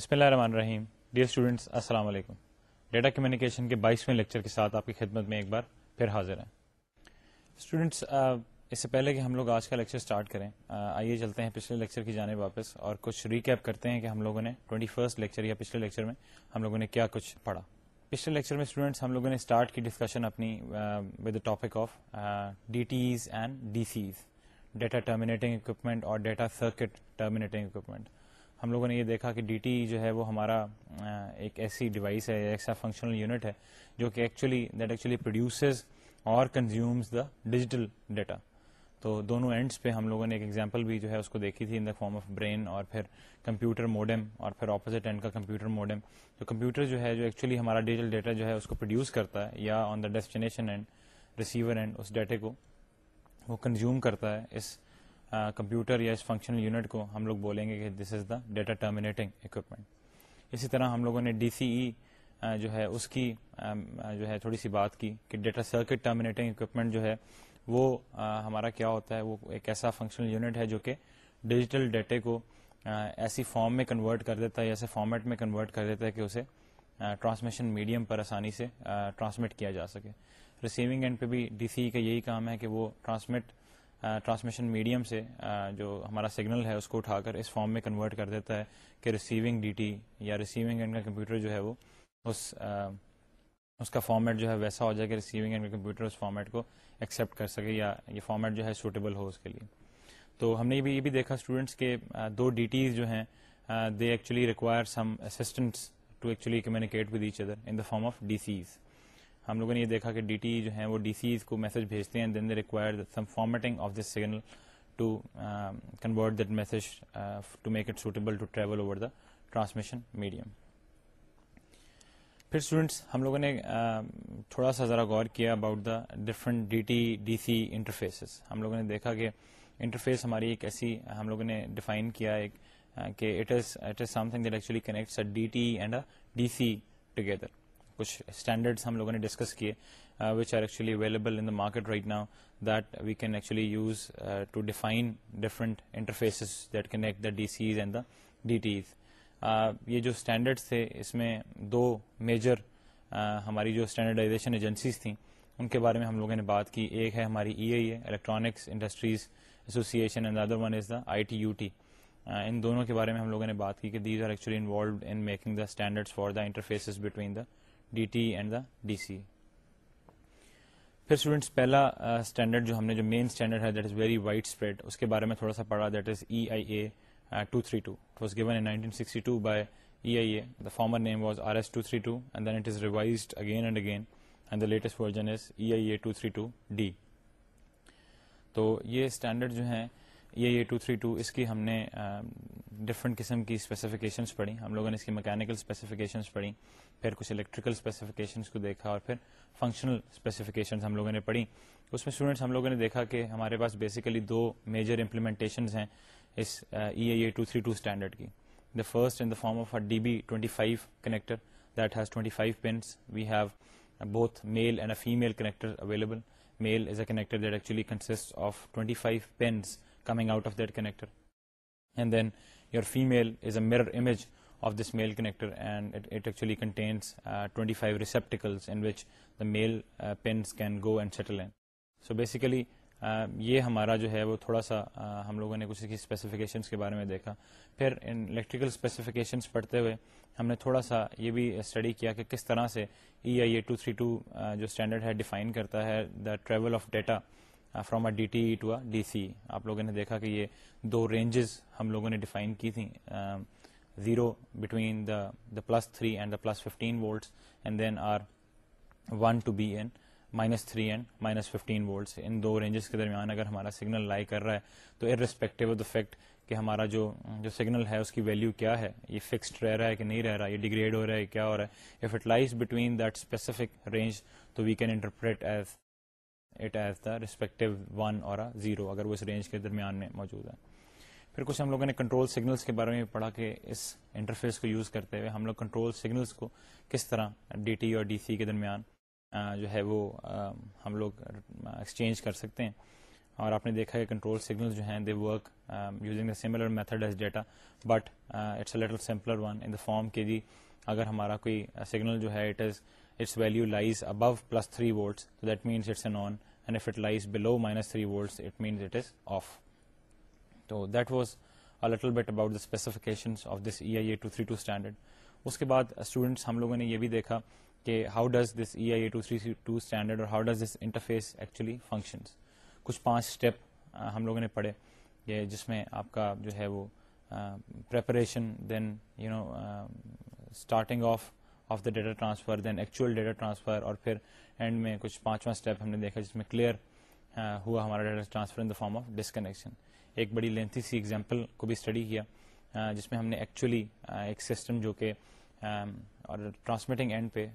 بسم اللہ الرحمن الرحیم ڈیئر اسٹوڈنٹس السلام علیکم ڈیٹا کمیونیکیشن کے بائیسویں لیکچر کے ساتھ آپ کی خدمت میں ایک بار پھر حاضر ہیں اسٹوڈنٹس اس سے پہلے کہ ہم لوگ آج کا لیکچر اسٹارٹ کریں آئیے چلتے ہیں پچھلے لیکچر کی جانب واپس اور کچھ ریکیپ کرتے ہیں کہ ہم لوگوں نے ٹوئنٹی فرسٹ لیکچر یا پچھلے لیکچر میں ہم لوگوں نے کیا کچھ پڑھا پچھلے لیکچر میں اسٹوڈنٹس ہم لوگوں نے اسٹارٹ کی ڈسکشن اپنی with topic of D Ts and D Cs data terminating equipment اور ڈیٹا سرکٹ ٹرمینیٹنگ اکوپمنٹ ہم لوگوں نے یہ دیکھا کہ ڈی ٹی جو ہے وہ ہمارا ایک ایسی ڈیوائس ہے ایسا فنکشنل یونٹ ہے جو کہ ایکچولی دیٹ ایکچولی پروڈیوسز اور کنزیومز دا ڈیجیٹل ڈیٹا تو دونوں اینڈس پہ ہم لوگوں نے ایک ایگزامپل بھی جو ہے اس کو دیکھی تھی in the form of brain اور پھر کمپیوٹر موڈم اور پھر اپوزٹ اینڈ کا کمپیوٹر موڈم تو کمپیوٹر جو ہے جو ایکچولی ہمارا ڈیجیٹل ڈیٹا جو ہے اس کو پروڈیوس کرتا ہے یا on the destination end receiver end اس ڈیٹے کو وہ کنزیوم کرتا ہے اس کمپیوٹر یا اس فنکشنل یونٹ کو ہم لوگ بولیں گے کہ this is the data terminating equipment اسی طرح ہم لوگوں نے ڈی سی ای جو ہے اس کی جو ہے تھوڑی سی بات کی کہ ڈیٹا سرکٹ ٹرمینیٹنگ اکوپمنٹ جو ہے وہ ہمارا کیا ہوتا ہے وہ ایک ایسا فنکشنل یونٹ ہے جو کہ ڈیجیٹل ڈیٹے کو ایسی فارم میں کنورٹ کر دیتا ہے ایسے فارمیٹ میں کنورٹ کر دیتا ہے کہ اسے ٹرانسمیشن میڈیم پر آسانی سے ٹرانسمٹ کیا جا سکے ریسیونگ اینڈ پہ بھی ڈی سی e کا یہی کام ہے کہ وہ ٹرانسمٹ ٹرانسمیشن میڈیم سے جو ہمارا سگنل ہے اس کو اٹھا کر اس فارم میں کنورٹ کر دیتا ہے کہ ریسیونگ ڈی ٹی یا ریسیونگ اینڈ کا کمپیوٹر جو ہے وہ اس اس کا فارمیٹ جو ہے ویسا ہو جائے کہ ریسیونگ اینڈ کا کمپیوٹر اس فارمیٹ کو ایکسیپٹ کر سکے یا یہ فارمیٹ جو ہے سوٹیبل ہو اس کے لیے تو ہم نے بھی یہ بھی دیکھا اسٹوڈنٹس کے دو ڈی ٹیز جو ہیں they actually require some assistants to actually communicate with each other in the form of D Cs ہم لوگوں نے یہ دیکھا کہ ڈی ٹی e جو ہیں وہ ڈی سیز کو میسج بھیجتے ہیں then they require some formatting of this signal to to to convert that message make it suitable travel over the transmission medium پھر اسٹوڈینٹس ہم لوگوں نے um, تھوڑا سا ذرا غور کیا about the different D T D C interfaces ہم لوگوں نے دیکھا کہ انٹرفیس ہماری ایک ایسی ہم لوگوں نے ڈیفائن کیا ایک uh, کہ it it is is something that actually connects D T and D C together کچھ اسٹینڈرڈس ہم لوگوں نے ڈسکس کیے which are actually available in the market right now that we can actually use to define different interfaces that connect the D Cs and the D Ts یہ جو standards تھے اس میں دو میجر uh, ہماری جو standardisation agencies تھیں ان کے بارے میں ہم لوگوں نے بات کی ایک ہے ہماری E I A electronics industries association and other one is the I T U T ان دونوں کے بارے میں ہم لوگوں نے بات کی کہ these are actually involved in making the standards for the interfaces between the D T and the D C پھر اسٹوڈینٹس پہلا اسٹینڈرڈ جو ہم نے جو مین اسٹینڈرڈ ہے that that is is very wide spread اس کے بارے میں تھوڑا سا پڑھا E I A two two three it was given جو ہیں یہ یہ ٹو تھری ٹو اس کی ہم نے ڈفرنٹ قسم کی اسپیسیفکیشنس پڑھی ہم لوگوں نے اس کی میکینکل اسپیسیفکیشنس پڑھی پھر کچھ الیکٹریکل اسپیسیفکیشنس کو دیکھا اور پھر فنکشنل اسپیسیفکیشنس ہم لوگوں نے پڑھی اس میں اسٹوڈنٹس ہم لوگوں نے دیکھا کہ ہمارے پاس بیسیکلی دو میجر امپلیمنٹیشنز ہیں اس E A two two three standard کی the first in the form of D B twenty five connector that has five pins we have بہت male and a female connector available male is a connector that actually consist of twenty five pins coming out of that connector and then your female is a mirror image of this male connector So basically یہ ہمارا جو ہے وہ تھوڑا سا ہم لوگوں نے کچھ کی اسپیسیفکیشنس کے بارے میں دیکھا پھر ان الیکٹریکل اسپیسیفکیشنس پڑھتے ہوئے ہم نے تھوڑا سا یہ بھی اسٹڈی کیا کہ کس طرح سے E I A two three two جو اسٹینڈرڈ ہے ڈیفائن کرتا ہے the travel of data from a D T to a D C آپ لوگوں نے دیکھا کہ یہ دو رینجز ہم لوگوں نے ڈیفائن کی تھیں zero between the the plus three and the plus fifteen volts and then are one to be in minus three and minus fifteen volts ان دو رینجز کے درمیان اگر ہمارا سگنل لائی کر رہا ہے تو ار ریسپیکٹو دا فیکٹ کہ ہمارا جو جو سگنل ہے اس کی ویلو کیا ہے یہ فکسڈ رہ رہا ہے کہ نہیں رہ رہا یہ ڈیگریڈ ہو رہا ہے کیا ہو رہا ہے if it lies between that specific range تو we can interpret as it as the respective one اور زیرو اگر وہ اس رینج کے درمیان میں موجود ہے پھر کچھ ہم لوگوں نے کنٹرول سگنلس کے بارے میں پڑھا کہ اس انٹرفیس کو یوز کرتے ہوئے ہم لوگ کنٹرول سگنلس کو کس طرح ڈی ٹی اور ڈی سی کے درمیان جو ہے وہ ہم لوگ ایکسچینج کر سکتے ہیں اور آپ نے دیکھا کہ کنٹرول سگنل جو ہیں they work using similar method as data but it's a little simpler one in the form کے جی اگر ہمارا کوئی سگنل جو ہے it is its value lies above plus three volts that means it's a non اس کے بعد اسٹوڈنٹس ہم لوگوں نے یہ بھی دیکھا کہ how does this E I A two three two standard اور how does this interface actually function کچھ پانچ اسٹیپ ہم لوگوں نے پڑھے جس میں آپ کا جو ہے وہ preparation then starting of of the data transfer then actual data transfer اور پھر اینڈ میں کچھ پانچواں اسٹیپ ہم نے دیکھا جس میں کلیئر ہوا ہمارا data transfer in the form of disconnection ایک بڑی لینتھی سی ایگزامپل کو بھی اسٹڈی کیا جس میں ہم نے ایکچولی ایک سسٹم جو کہ اور ٹرانسمیٹنگ اینڈ پہ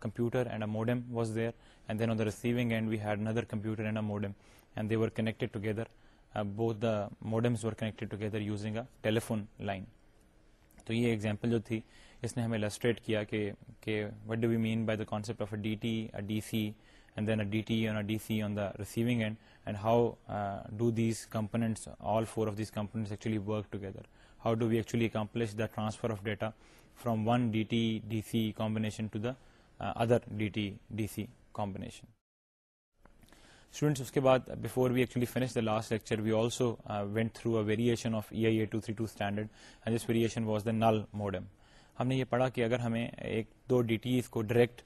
computer and a modem was there and then on the receiving end we had another computer and a modem and they were connected together both the modems were connected together using a telephone line تو یہ example جو تھی اس نے ہمیں illustrate کیا کہ کہ what do we mean by the concept of a D T D C and then a D T on a D C on the receiving end and how do these components all four of these components actually work together how do we actually accomplish the transfer of data from one D T D C combination to the other D T D C combination students اس کے بعد before we actually finish the last lecture we also went through a variation of E I A two three two standard and this variation was the null modem ہم نے یہ پڑھا کہ اگر ہمیں ایک دو ڈی ٹی کو ڈائریکٹ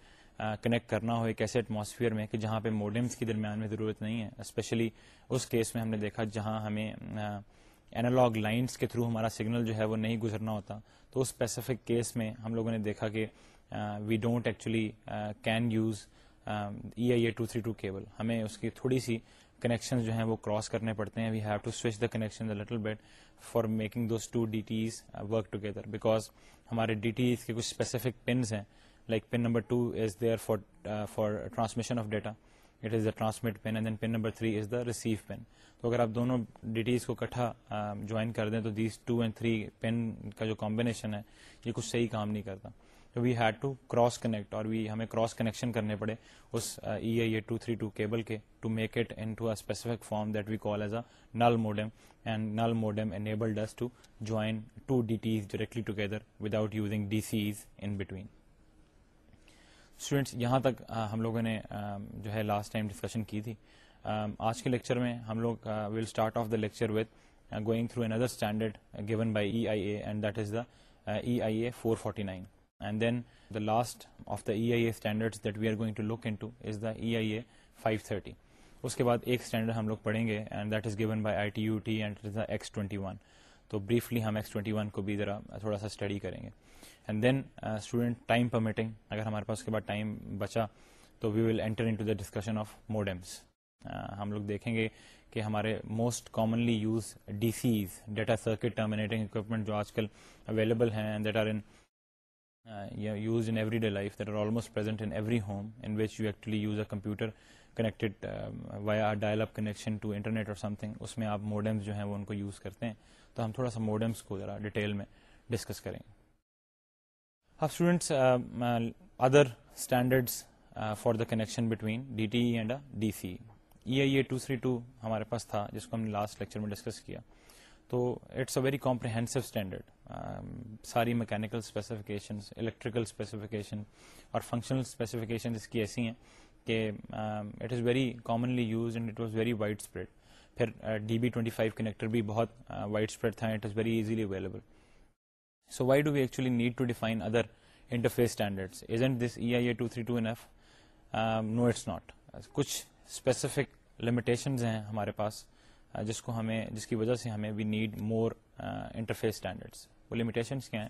کنیکٹ کرنا ہو ایک ایسے ایٹماسفیئر میں کہ جہاں پہ موڈمس کے درمیان میں ضرورت نہیں ہے اسپیشلی اس کیس میں ہم نے دیکھا جہاں ہمیں اینالاگ لائنس کے تھرو ہمارا سگنل جو ہے وہ نہیں گزرنا ہوتا تو اس اسپیسیفک کیس میں ہم لوگوں نے دیکھا کہ we don't actually can use E I A two three two cable ہمیں اس کی تھوڑی سی کنیکشن جو ہیں وہ کراس کرنے پڑتے ہیں we have to switch the connection little bit for making those two D Ts work together because ہمارے ڈی ٹیز کے کچھ اسپیسیفک پنز ہیں like pin number two is there for for transmission of data it is the transmit pin and then pin number three is the receive pin تو اگر آپ دونوں D Ts کو کٹھا join um, کر دیں تو these two and three pin کا جو کمبینیشن ہے یہ کچھ صحیح کام نہیں کرتا we had to cross connect اور وی ہمیں کراس کنیکشن کرنے پڑے اس E I A two three two cable کے to make it into a specific form that we call as a null modem and null modem to join two D Ts directly together without using D Cs in between students یہاں تک ہم لوگوں نے جو ہے last time discussion کی تھی آج کے لیکچر میں ہم لوگ will start of the lecture with going through another standard given by E I A and that is the E I A four forty nine and then the last of the E I A standard that we are going to to look in is the E I A five thirty اس کے بعد ایک standard ہم لوگ پڑھیں گے and that is given by I T T U and the X twenty one تو briefly ہم ایکس ٹوینٹی ون کو بھی ذرا تھوڑا سا اسٹڈی کریں گے and then student time permitting اگر ہمارے پاس اس کے بعد ٹائم بچا تو we will enter in to the discussion of modems ہم لوگ دیکھیں گے کہ ہمارے most commonly use D Cs data circuit terminating equipment جو آج کل اویلیبل ہیں that are in computer connected by dial up connection اس میں آپ موڈیمس جو ہیں وہ ان کو یوز کرتے ہیں تو ہم تھوڑا سا موڈمس کو ذرا ڈیٹیل میں ڈسکس کریں اب students other standards for the connection between D T E and D C two three two ہمارے پاس تھا جس کو ہم نے لاسٹ لیکچر میں ڈسکس کیا تو اٹس اے ویری اسٹینڈرڈ ساری مکینکل اسپیسیفکیشنس الیکٹریکل اسپیسیفکیشن اور فنکشنل اسپیسیفکیشن اس کی ایسی ہیں کہ it is very commonly use and it was very wide spread پھر D B twenty five connector بھی بہت وائڈ اسپریڈ تھا it is very easily available so why do we actually need to define other interface standards is and this E I A two three two N if no it's not کچھ specific limitations ہیں ہمارے پاس جس کو ہمیں جس کی وجہ سے ہمیں we need more interface standards وہ لمیٹیشنس کیا ہیں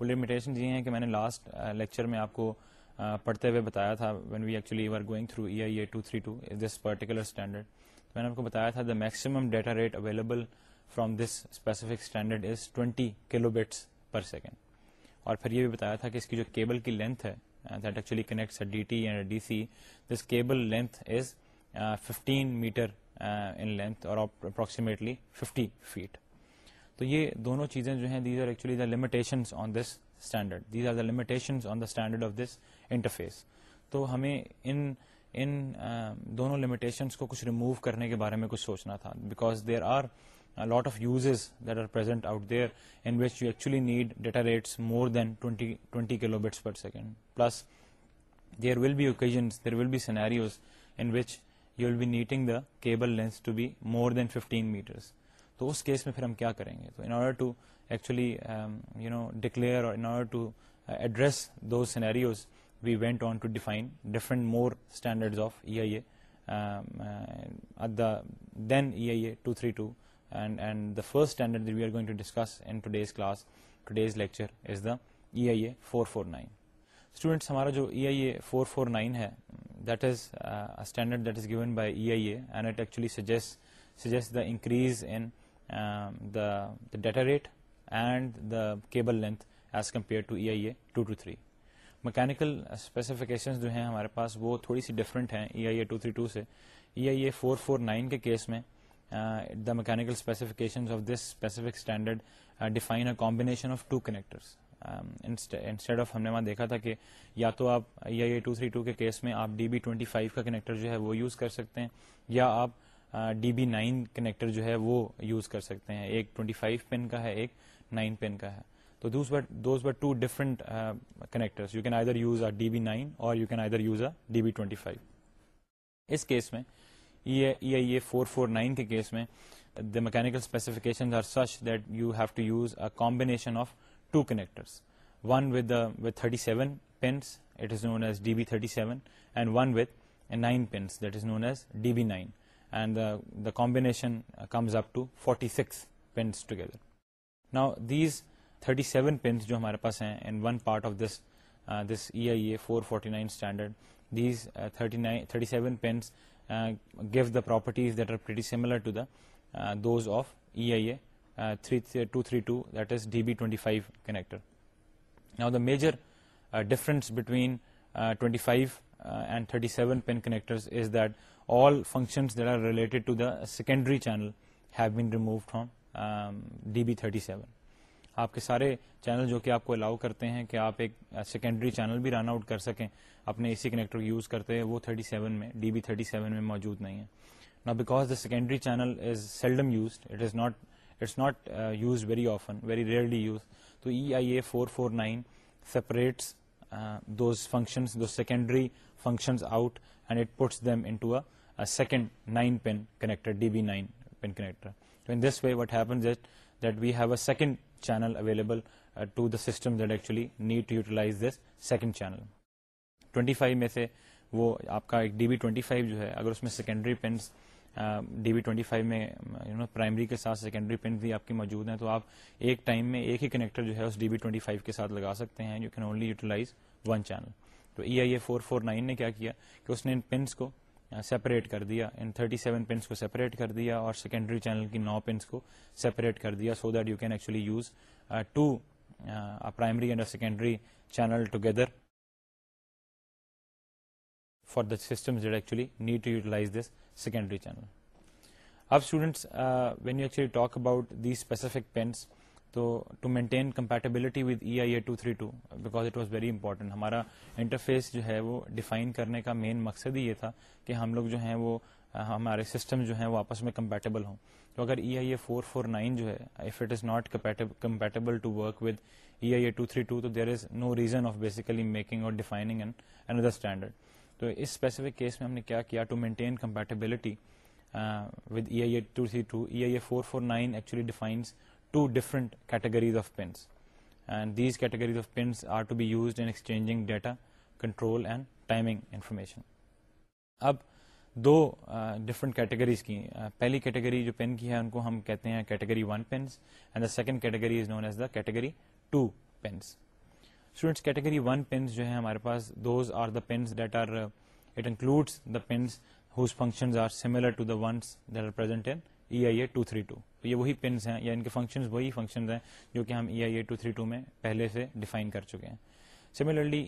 وہ لمیٹیشن یہ ہیں کہ میں نے لاسٹ لیکچر uh, میں آپ کو uh, پڑھتے ہوئے بتایا تھا when we actually are going through E I A two three two this particular standard میں نے آپ کو بتایا تھا the maximum data rate available from this specific standard is twenty kilo bits per second اور پھر یہ بھی بتایا تھا کہ اس کی جو کیبل کی لینتھ ہے that actually connects D T and D C this cable length is fifteen metre in length اور اپروکسیمیٹلی ففٹی فیٹ تو یہ دونوں چیزیں جو ہیں these are actually the limitation on this standard these are the limitation on the standard of this interface تو ہمیں ان ان دونوں لمیٹیشنس کو کچھ ریموو کرنے کے بارے میں کچھ سوچنا تھا because there are lot of uses that are present out there in which you actually need data rates more than twenty twenty kilo bits per second plus there will be occasion there will be scenarios in which you will be needing the cable lens to be more than fifteen metres تو اس case میں پھر ہم کیا کریں گے تو in order to actually you know declare اور ان آرڈر ٹو ایڈریس دو scenarios we went on to define different more standard of E I A then E I A two three two and and the first standard we are going to discuss in today's class today's lecture is the E I A four four nine students ہمارا جو E I A four four nine ہے that is standard that is given by E I A and it actually suggest suggest the increase in data rate and the cable length as compare to E I A two two three mechanical specifications جو ہیں ہمارے پاس وہ تھوڑی سی different ہیں E I A two three two سے E I A four four nine کے کیس میں the mechanical specifications of this specific standard define a combination of two connectors instead of ہم نے وہاں دیکھا تھا کہ یا تو آپ E I A two three two کے کیس میں آپ ڈی بی ٹوینٹی فائیو کا کنیکٹر جو ہے وہ یوز کر سکتے ہیں یا آپ ڈی بی نائن کنیکٹر جو ہے وہ یوز کر سکتے ہیں ایک ٹوینٹی فائیو پن کا ہے ایک نائن پن کا ہے تو those but two different connector you can either use a D B nine اور you can either use a D B twenty five اس کیس میں یہ آئی فور فور نائن کے کیس میں the mechanical specification are such that you have to use a combination of two connector one with with thirty seven pins it is known as D B thirty seven and one with nine pins that is known as D B nine and the combination uh, comes up to 46 pins together. Now these 37 pins jo hamare paas hain in one part of this uh, EIA 449 standard, these uh, 37 pins give the properties that are pretty similar to the those of EIA 232, that is DB25 connector. Now the major difference between 25 and 37 pin connectors is that all functions that are related to the secondary channel have been removed from um, DB37 آپ کے سارے channel جو کہ آپ کو الاؤ کرتے ہیں کہ آپ ایک سیکنڈری uh, چینل بھی رن آؤٹ کر سکیں اپنے اسی کنیکٹر کو یوز کرتے ہیں وہ 37 میں ڈی بی تھرٹی میں موجود نہیں ہے نا because the secondary channel is seldom used it is not it's not use very often very rarely use تو E I A four four nine separates do secondary functions out and it puts them to a second nine pin connector D B nine pin connector تو in this way what's we've a second channel available need to utilize this second channel twenty five میں سے وہ آپ کا ایک D B twenty جو ہے اگر اس میں secondary pins D B twenty five میں کے ساتھ سیکنڈری پین بھی آپ کی موجود ہیں تو آپ ایک ٹائم میں ایک ہی کنیکٹر جو ہے ڈی بی ٹوینٹی کے ساتھ لگا سکتے ہیں یو کین اونلی تو E I A four four nine نے کیا کیا کہ اس نے ان پنس کو سیپریٹ کر دیا ان 37 سیون پینس کو سیپریٹ کر دیا اور سیکنڈری چینل کی نو پنس کو سیپریٹ کر دیا so that you can actually use to primary and secondary channel together for the systems actually need to utilize this secondary channel اب students when you actually talk about the specific pins تو to maintain compatibility with E I A two three two because it was very important ہمارا interface جو ہے وہ define کرنے کا مین مقصد ہی یہ تھا کہ ہم لوگ جو ہیں وہ ہمارے سسٹم جو ہیں وہ آپس میں کمپیٹیبل ہوں تو اگر E I A four four nine جو ہے if it is not compatible to work with E I A two three two تو there is no reason of basically making اور ڈیفائننگ این اسٹینڈرڈ تو اس specific case میں ہم نے کیا کیا to maintain compatibility with E I A two three two E I A four four nine actually defines two different categories of pins and these categories of pins are to be use in exchanging data control ending information اب دو different uh, categories کی uh, پہلی category جو pin کی ہے ان کو ہم کہتے ہیں category one pins and the second category is known as the category two pins students category one pins جو ہیں ہمارے پاس those are the pins that are it includes the pins whose functions to تو یہ وہی پنس ہیں یا ان کے فنکشن وہی فنکشن ہیں جو کہ ہم E I A two three two میں پہلے سے ڈیفائن کر چکے ہیں similarly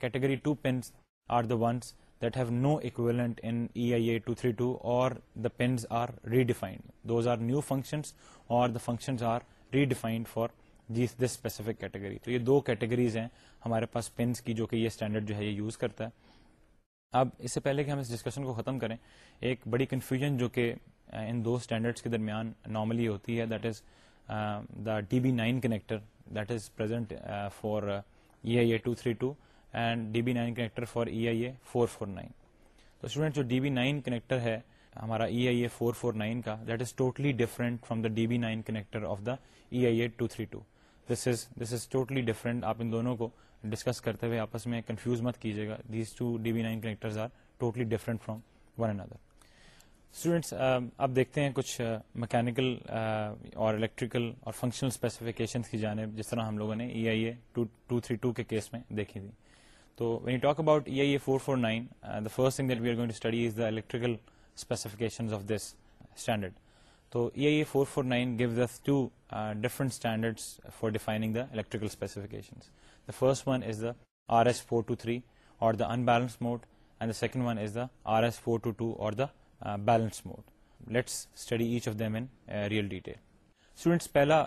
category two pins are the ones that have no equivalent in E I A two three two اور the pins are redefined those are new functions اور the functions are redefined for this specific category تو یہ دو categories ہیں ہمارے پاس پنس کی جو کہ یہ اسٹینڈرڈ جو ہے یہ یوز کرتا ہے اب اس سے پہلے کہ ہم اس ڈسکشن کو ختم کریں ایک بڑی کنفیوژن جو کہ ان دو اسٹینڈرڈس کے درمیان نارملی ہوتی ہے that is the D B nine connector that is present for E I A two three two and D B nine connector for E I A four four nine تو جو D B nine connector ہے ہمارا E I A four four nine کا that is totally different from the D B nine connector of the E I A two three two this is this is totally different آپ ان دونوں کو discuss کرتے ہوئے آپس میں confuse مت کیجیے گا these two D B nine are totally different from one and other students اب دیکھتے ہیں کچھ میکینکل uh, uh, اور الیکٹریکل اور فنکشنل اسپیسیفکیشن کی جانب جس طرح ہم لوگوں نے E I A two three two کے کیس میں دیکھی تھی تو when you talk about E I A four four nine the first thing that we are going to study is the electrical specification of this standard تو E I A four four nine gives this two different standard for defining the electrical the first one is the R S four two three اور second one is the R S four two two اور balance modes each of them in real detail پہلا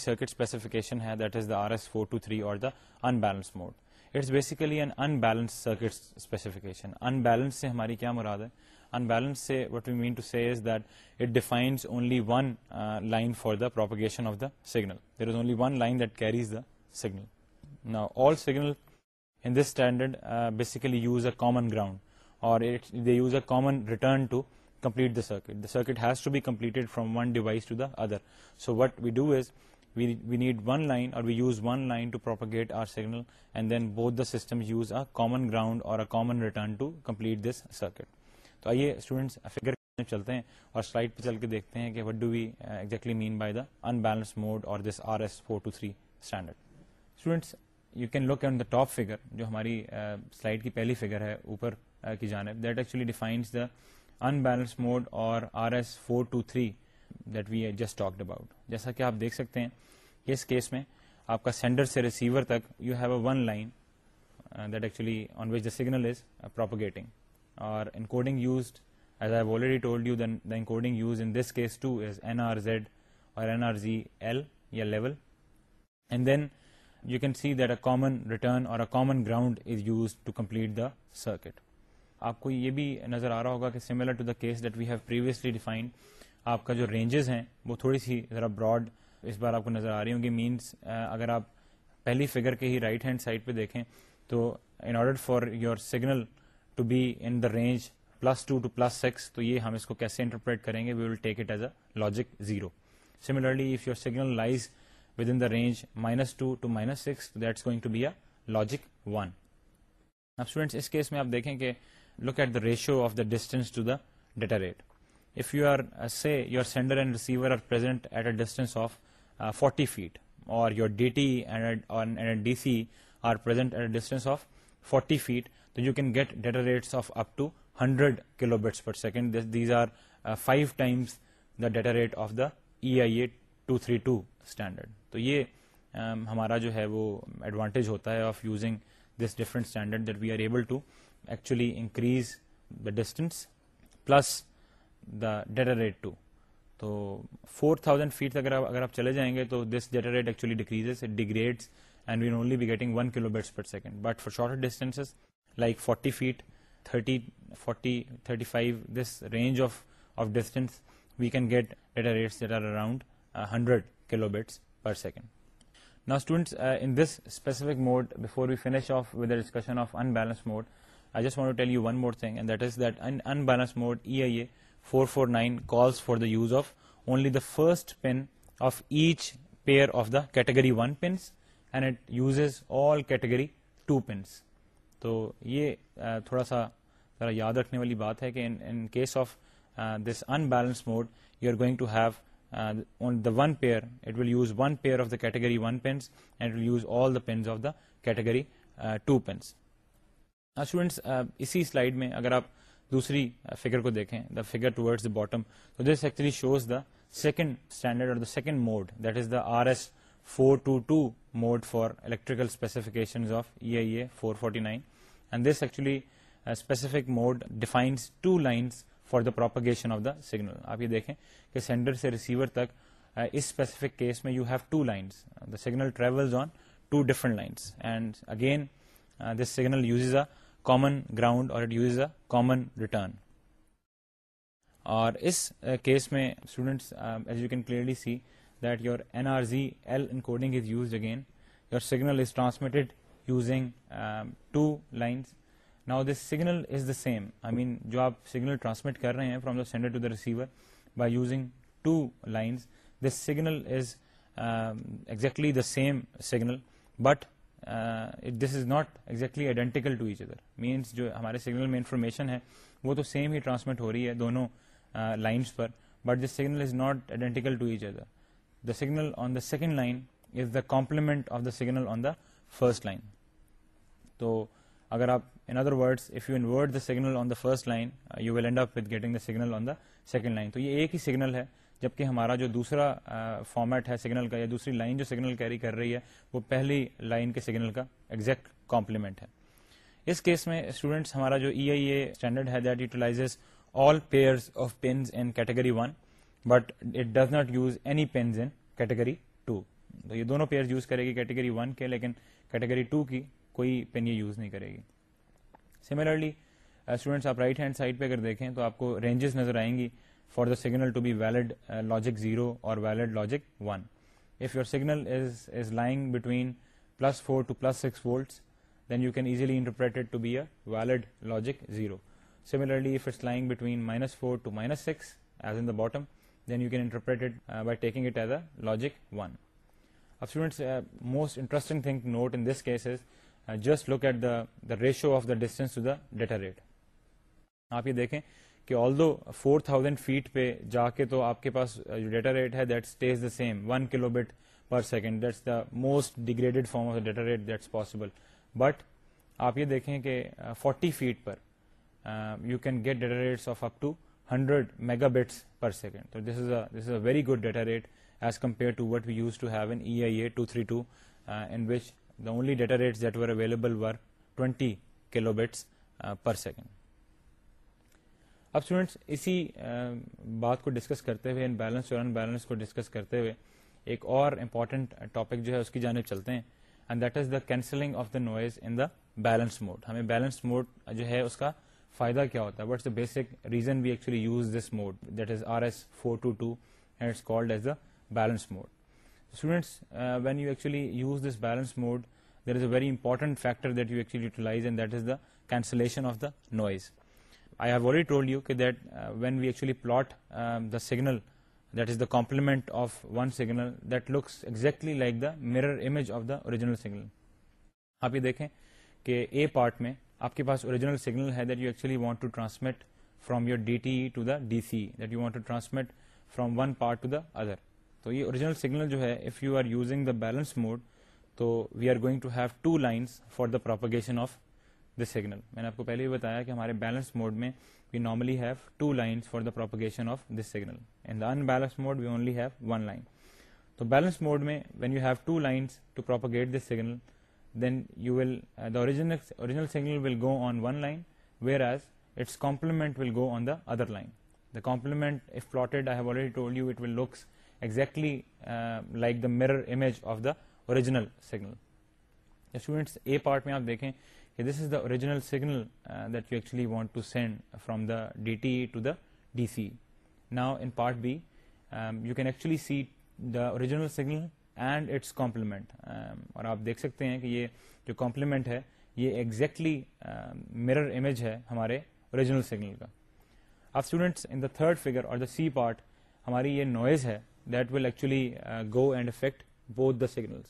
سرکٹکیشن ہے R S four two three اور unbalance سے ہماری کیا مراد ہے ان بیلنس سے سیگنل نا all signalled basically use a common ground a complete the circuit circuit has to be complete to the other we need one we use one line gate or signal and then both the system use a common ground اور figure چلتے ہیں اور slide پہ چل کے دیکھتے ہیں کہ what do we exactly mean by the unbalance mode اور this R S four two three you can look on the top figure جو ہماری سلائڈ کی پہلی فگر ہے اوپر کی جانب that actually defines the unbalance mode اور R S four two three that we just talked about جیسا کہ آپ دیکھ سکتے ہیں اس کیس میں آپ کا سینڈر سے ریسیور تک you have a one line that actually on which the signal is propagating اور encoding used as I already told you then the encoding use in this case to is N N R R Z اور Z L یا level and then you can see that a common return اور a common ground is use to complete the circuit آپ کو یہ بھی نظر آ رہا ہوگا کہ similar to the Das that have previously defined آپ کا جو رینجز ہیں وہ تھوڑی سی ذرا براڈ اس بار آپ کو نظر آ رہی ہوں گی مینس اگر آپ پہلی فگر کے ہی رائٹ ہینڈ سائڈ پہ دیکھیں تو in order for your signal to be in the range plus two to plus six تو یہ ہم اس کو کیسے انٹرپریٹ کریں گے we will take it as a logic zero similarly if your signal lies within range minus two to minus اس case میں آپ دیکھیں کہ look your D C feet تو you can get of hundred kilo these are five times standard تو یہ ہمارا جو ہے وہ ایڈوانٹیج ہوتا ہے of using this different standard that we are able to actually increase the distance plus the data rate to تو four thousand feet اگر اگر آپ چلے جائیں گے تو this data rate actually degrades and will only be getting one kilo beats per second but for short distances like forty feet forty thirty five this range of of distance we can get data rates around hundred kilo beats per second نا students in this specific mode before we finish off with discussion of in balance mode I just want tell you one thing and that is that in balance mode E I A four four nine calls for the use of only the first pin of each pair of the category one pins and it all category two پنس تو یہ تھوڑا سا ذرا یاد رکھنے والی بات ہے کہ in case of this in balance mode you are going to have اگر آپ دوسری فیگر کو دیکھیں دا سیکنڈ اسٹینڈرڈ اور for the propagation of the signal آپ یہ دیکھیں کہ سینڈر سے ریسیور تک اس اسپیسیفک کیس میں you have two lines the signal travels on two different lines and again this signal uses is common ground اور اٹ از کامن ریٹرن اور اس کیس میں students you can clearly see that your N R Z L coding is use again your signal is transmitted using two lines now this signal is the same I mean جو آپ signal transmit کر رہے ہیں from the sender to the receiver by using two lines this signal is exactly the same signal but this is not exactly identical to each other means جو ہمارے signal میں information ہے وہ تو same ہی ٹرانسمٹ ہو رہی ہے دونوں لائنس uh, پر but this signal is not identical to each other the signal on the second line is the complement of the signal on the first line تو اگر آپ in other word if you invert the signal on the first line you will end up with getting the signal on the second line تو یہ ایک ہی signal ہے جبکہ ہمارا جو دوسرا فارمیٹ uh, ہے سگنل کا یا دوسری لائن جو سگنل کیری کر رہی ہے وہ پہلی لائن کے سگنل کا ایگزیکٹ کمپلیمنٹ ہے اس کیس میں اسٹوڈینٹس ہمارا جو ای آئی اے اسٹینڈرڈ ہے that utilize all pairs of pins in category one but it does not use any pins in category two تو یہ دونوں پیئر یوز کرے گی کیٹیگری ون کے لیکن کیٹیگری ٹو کی کوئی پین یہ یوز نہیں کرے گی سملرلی اسٹوڈینٹس آپ رائٹ ہینڈ سائڈ پہ اگر دیکھیں تو آپ کو رینجز نظر آئیں گی for the signal to be valid logic zero اور valid logic one if your signal is lying between plus four to plus six volts then you can easily interpreted logic zero similarly if it's lying between minus four to minus six as in the bottom then you can interpret by taking it as a logic one اب students most interesting thing note in this case is just look at the the ratio of the distance to the data rate آپ یہ دیکھیں کہ all دو four thousand feet پہ جا کے تو آپ کے پاس uh, جو ڈیٹا ریٹ ہے that stays the same one kilo bit per second that's the most degraded form of the data rate that's possible but آپ یہ دیکھیں کہ فورٹی uh, فیٹ پر you can get data rate of up to hundred mega bits per second تو this is a very good data rate as compare to to to to what we use have an E I A three in which available kilobits twenty per second اب students اسی بات کو discuss کرتے ہوئے unbalance اور unbalance کو discuss کرتے ہوئے ایک اور امپورٹنٹ ٹاپک جو ہے اس کی جانب چلتے ہیں and that is the cancelling of the noise in the balance mode ہمیں بیلنس موڈ جو ہے اس کا فائدہ کیا ہوتا ہے what the basic reason we actually use this mode that is R S four two two and it's called as the balance mode students when you actually use this balance mode there is a very important utilize and that is the cancellation of the noise I have ہی told you کہ that when we actually plot the signal that is the complement of one signal that looks exactly like the mirror image of the original signal آپ یہ دیکھیں کہ A part میں آپ کے پاس اوریجنل سگنل ہے that you actually want to transmit from your D T to the D C that you want to transmit from one part to the other تو یہ اوریجنل سگنل جو ہے if you are using the balance mode تو we are going to have two lines for the propagation of the signal میں نے آپ کو پہلے ہی بتایا کہ ہمارے بیلنس موڈ میں we normally have two lines for the propagation of this signal in the in balance mode we only have one line تو بیلنس موڈ میں when you have two lines to propagate this signal then you ویلجنل original signal will go on one line whereas its complement will go on the other line the already told you it will looks exactly like the mirror image of the original signal students A part میں آپ دیکھیں کہ this is the original signal that you actually want to send from the D T E the D C نا in part B you can actually see the original signal and its complement اور آپ دیکھ سکتے ہیں کہ یہ جو کمپلیمنٹ ہے یہ ایگزیکٹلی مرر امیج ہے ہمارے اوریجنل سگنل کا اب students in the third figure اور دا سی پارٹ ہماری یہ نوائز ہے that will actually go and affect both the signal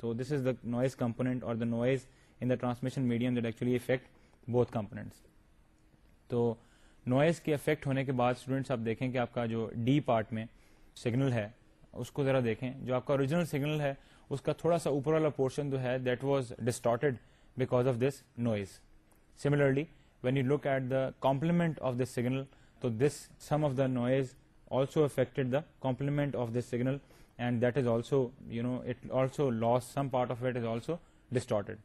تو this is the noise component اور noise in the transmission medium that actually affect both components تو noise کے affect ہونے کے بعد اسٹوڈنٹس آپ دیکھیں کہ آپ کا جو ڈی پارٹ میں سگنل ہے اس کو ذرا دیکھیں جو آپ کا اوریجنل سگنل ہے اس کا تھوڑا سا اوپر والا پورشن جو ہے that was distorted because of this noise similarly when you look at the complement of this signal تو this some of the noise affected complement of this signal and that is also you know it's so loss some part of is also distorted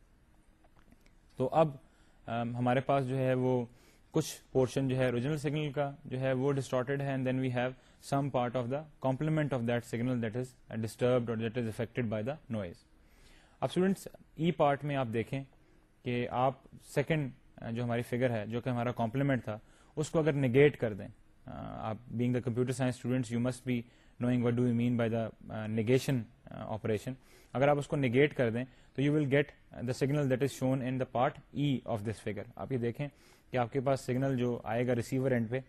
تو اب ہمارے پاس جو ہے وہ کچھ portion جو ہے اوریجنل سگنل کا جو ہے وہ ڈسٹارٹیڈ ہے and then we have some part of the complement of that signal that is disturbed اور that is affected by the noise اب اسٹوڈینٹس ای پارٹ میں آپ دیکھیں کہ آپ سیکنڈ جو ہماری فگر ہے جو کہ ہمارا کمپلیمنٹ تھا اس کو اگر نگیٹ کر دیں Uh, آپ being the computer science student you must be knowing what do you mean by the negation operation اگر آپ اس کو نگیٹ کر دیں تو you will get the signal that is shown in the part E of this figure آپ یہ دیکھیں کہ آپ کے پاس سگنل جو آئے گا ریسیور اینڈ پہ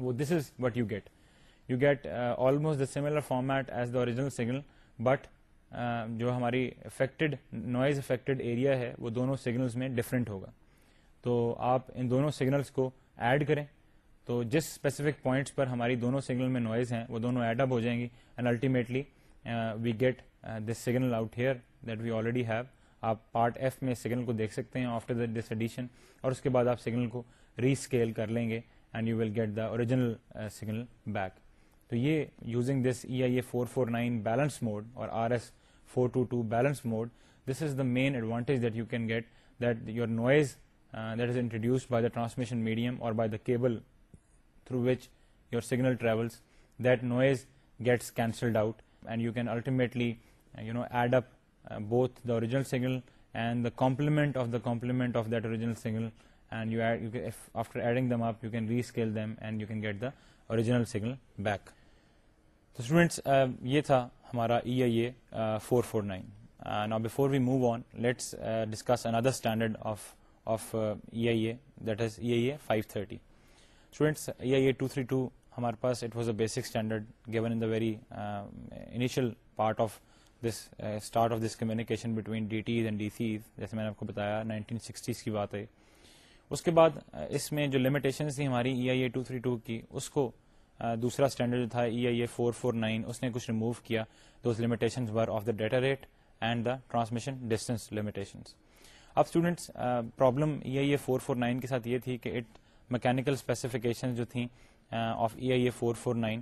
وہ this is what you get you get almost the similar format as the original signal but جو ہماری افیکٹڈ نوائز افیکٹڈ ایریا ہے وہ دونوں سگنلس میں ڈفرینٹ ہوگا تو آپ ان دونوں سگنلس کو ایڈ کریں تو جس اسپیسیفک پوائنٹس پر ہماری دونوں سگنل میں نوائز ہیں وہ دونوں ایڈ اپ ہو جائیں گی and ultimately we get this signal out here that we already have آپ پارٹ ایف میں سگنل کو دیکھ سکتے ہیں آفٹر ڈس ایڈیشن اور اس کے بعد آپ سگنل کو ری اسکیل کر لیں گے and you will get the original signal back تو یہ using this E I A four four nine balance mode اور R S four two two balance mode this is the main advantage that you can get that your noise that is introduce by the transmission medium اور by the cable through which your signal travels that noise gets cancelled out and you can ultimately you know add up both the original signal and the complement of the complement of that original signal and you after adding them up you can rescale them and you can get the original signal back تو students یہ تھا ہمارا E I A four four nine نا before we move on let's discuss another standard of of E I A that is E I A five thirty students یا یہ two three two ہمارے پاس it was a basic standard given in the very initial part of this start of this communication between D Ts and D Cs جیسے میں نے آپ کو بتایا نائنٹین سکسٹیز کی بات ہے اس کے بعد uh, اس میں جو لمیٹیشن تھی ہماری E I A two three two کی اس کو uh, دوسرا اسٹینڈرڈ تھا E I A four four nine اس نے کچھ ریموو کیا those limitation of the the data rate and transmission distance limitation اب students problem E I A four four nine کے ساتھ یہ تھی کہ اٹ میکینیکل اسپیسیفکیشن جو تھیں of E I A four four nine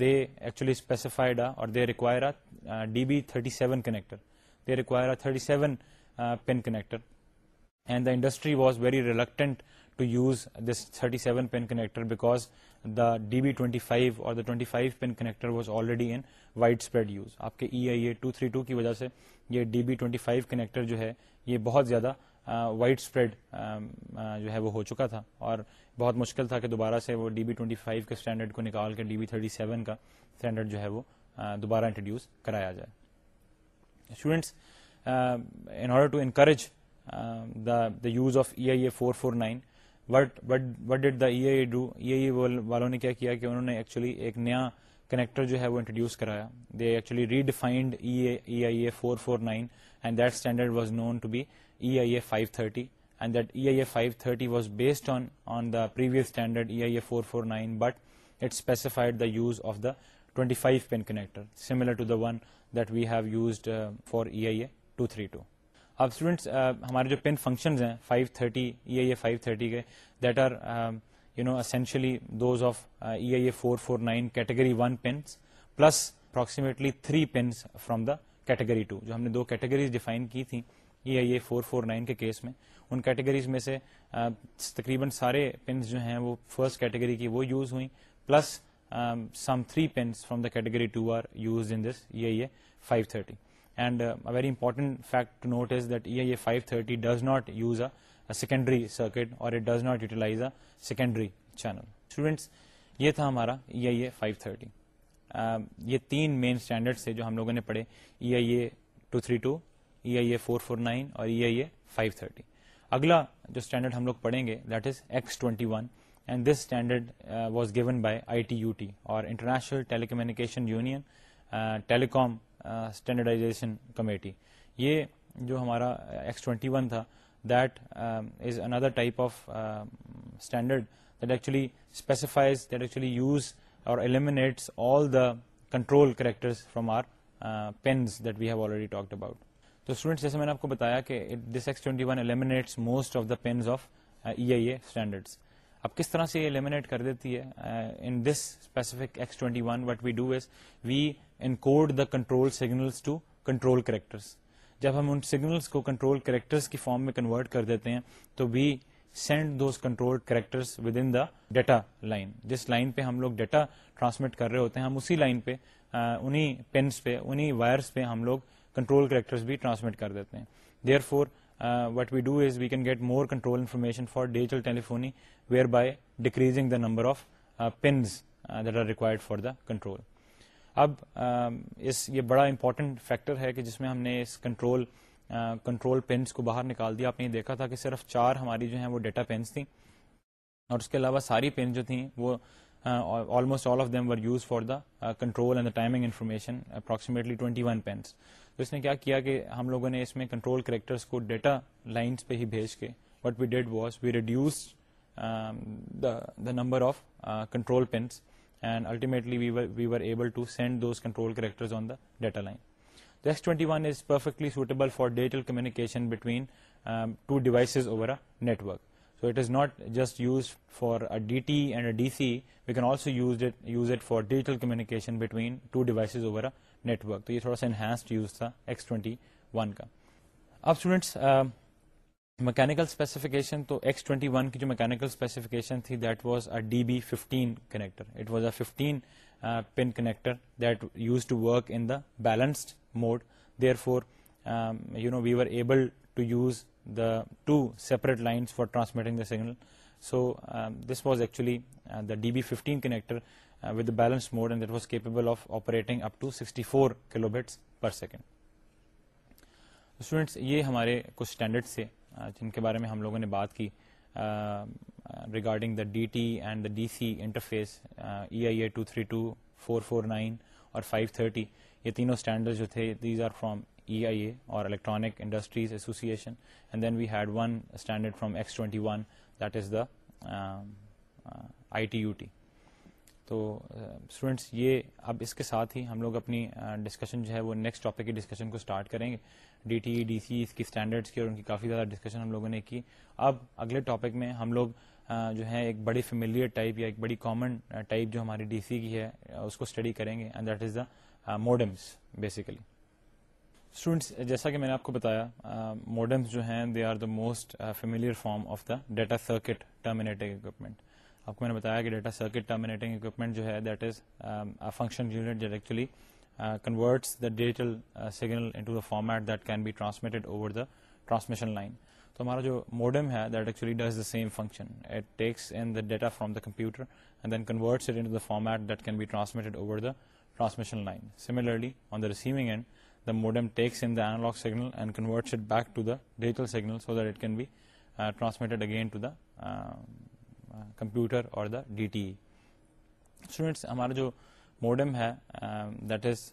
they actually specified اور they require a D B thirty seven connector they require thirty seven pin connector and the industry was very reluctant to use this thirty seven pin connector because the D B twenty five اور the twenty five pin connector was already in widespread use آپ کے E I A two three two کی وجہ سے یہ D B twenty five connector جو ہے یہ بہت زیادہ وائڈ اسپریڈ جو ہے وہ ہو چکا تھا اور بہت مشکل تھا کہ دوبارہ سے وہ ڈی بی ٹوئنٹی فائیو کے اسٹینڈرڈ کو نکال کے ڈی بی تھرٹی سیون کا اسٹینڈرڈ جو ہے وہ دوبارہ انٹروڈیوس کرایا جائے students in order to encourage the use of E I A four four nine what what did the E I I do E والوں نے کیا کیا کہ انہوں نے ایکچولی ایک نیا کنیکٹر جو ہے وہ انٹروڈیوس کرایا they actually redefined four four nine and that standard was known to be E I A five thirty and that E I A five thirty of based E pin four four to but one connector one that used uh, I A 232. اب students ہمارے جو pin functions ہیں five thirty E I A five thirty کے that are you know essentially those of E I A four four nine category one pins plus approximately three pins from the category two جو ہم نے دو categories define کی تھیں E I A four four nine کے case میں ان categories میں سے تقریباً سارے پنس جو ہیں وہ فرسٹ کیٹیگری کی وہ یوز ہوئیں plus some three pins from the category two are used in this E I A five thirty and very important fact to note is that E I A five thirty does not use a secondary circuit اور it does not utilize a secondary channel students یہ تھا ہمارا E I A five thirty یہ تین مین standards تھے جو ہم لوگوں نے پڑھے E I A two three two E I A four four nine اور آئی اے فائیو تھرٹی اگلا جو اسٹینڈرڈ ہم لوگ پڑھیں گے that is X twenty one and this standard was given by I T U T اور international telecommunication union telecom standardization committee یہ جو ہمارا ایکس ٹوینٹی ون تھا that is another type of standard that actually specifies that actually use اور eliminates all the control characters from our pins that we have already talked about تو students جیسے میں نے آپ کو بتایا کہ this X twenty one eliminates most of the pins of E I A standards اب کس طرح سے یہ ایلیمنیٹ کر دیتی ہے in this specific X twenty one what we do is we encode the control signals to control characters جب ہم ان سگنلس کو کنٹرول کریکٹرس کی فارم میں کنورٹ کر دیتے ہیں تو we send those control characters within the data line جس لائن پہ ہم لوگ ڈیٹا ٹرانسمٹ کر رہے ہوتے ہیں ہم اسی لائن پہ uh, انہیں پینس پہ انہیں وائرس پہ ہم لوگ کنٹرول کریکٹرز بھی ٹرانسمٹ کر دیتے ہیں therefore what we do is we can get more control information for digital telephony whereby decreasing the number of pins that are required for the control اب اس یہ بڑا important factor ہے کہ جس میں ہم نے اس کنٹرول کنٹرول پینس کو باہر نکال دیا آپ نے دیکھا تھا کہ صرف چار ہماری جو ہیں وہ ڈیٹا پینس تھیں اور اس کے علاوہ ساری پین جو تھیں وہ almost all of them were used for the control and the timing information approximately one pins تو اس نے کیا کیا کہ ہم لوگوں نے اس میں کنٹرول کریکٹرس کو ڈیٹا لائنس پہ ہی بھیج کے what we did was we reduce the number of control pins and ultimately we able to send those control characters on the data line S twenty one is perfectly suitable for digital communication between two devices over بٹوینسز اووریٹورک so it is not just use for D T and D C we can also use it for digital communication between two devices over a network تو یہ تھوڑا سا enhanced use تھا X twenty one کا اب students mechanical specification تو X twenty one کی جو مکینکل اسپیسیفکیشن تھی that was a D B fifteen connector it was a fifteen pin connector that use to work in the balanced mode therefore you know we are able to use the two separate lines for transmitting the signal so this was actually the D B fifteen connector with balance mode and that was capable of operating up to sixty four kilometer per second students یہ ہمارے کچھ standards تھے جن کے بارے میں ہم لوگوں نے بات کی regarding the D T and the D C interface E I A two three two four four nine اور فائیو تھرٹی یہ تینوں اسٹینڈرڈ جو تھے these are from E I A اور electronic industries association then we had one standard from X twenty one that is the I T U T تو students یہ اب اس کے ساتھ ہی ہم لوگ اپنی ڈسکشن جو ہے وہ نیکسٹ ٹاپک کی ڈسکشن کو اسٹارٹ کریں گے ڈی ٹی ڈی سی اس کی اسٹینڈرڈس کی اور ان کی کافی زیادہ ڈسکشن ہم لوگوں نے کی اب اگلے ٹاپک میں ہم لوگ جو ہے ایک بڑی فیملیئر ٹائپ یا ایک بڑی کامن ٹائپ جو ہماری ڈی سی e کی ہے اس کو اسٹڈی کریں گے and that is the modems basically students جیسا کہ میں نے آپ کو بتایا موڈمس جو ہیں they are the most familiar form of the data circuit terminating equipment آپ کو میں نے بتایا کہ ڈیٹا سرکٹ ٹرمینیٹنگ اکوپمنٹ جو ہے that is function unit actually converts the digital signal in to the format that can be transmitted over the transmission line تو ہمارا جو موڈم ہے that actually does the same function it takes in the data from the computer and then converts it the format that can be transmitted over the transmission line similarly on the receiving end the modem takes in the analog signal and back to the digital signal so that it can be transmitted again to the computer اور the D T students ہمارا جو modem ہے that is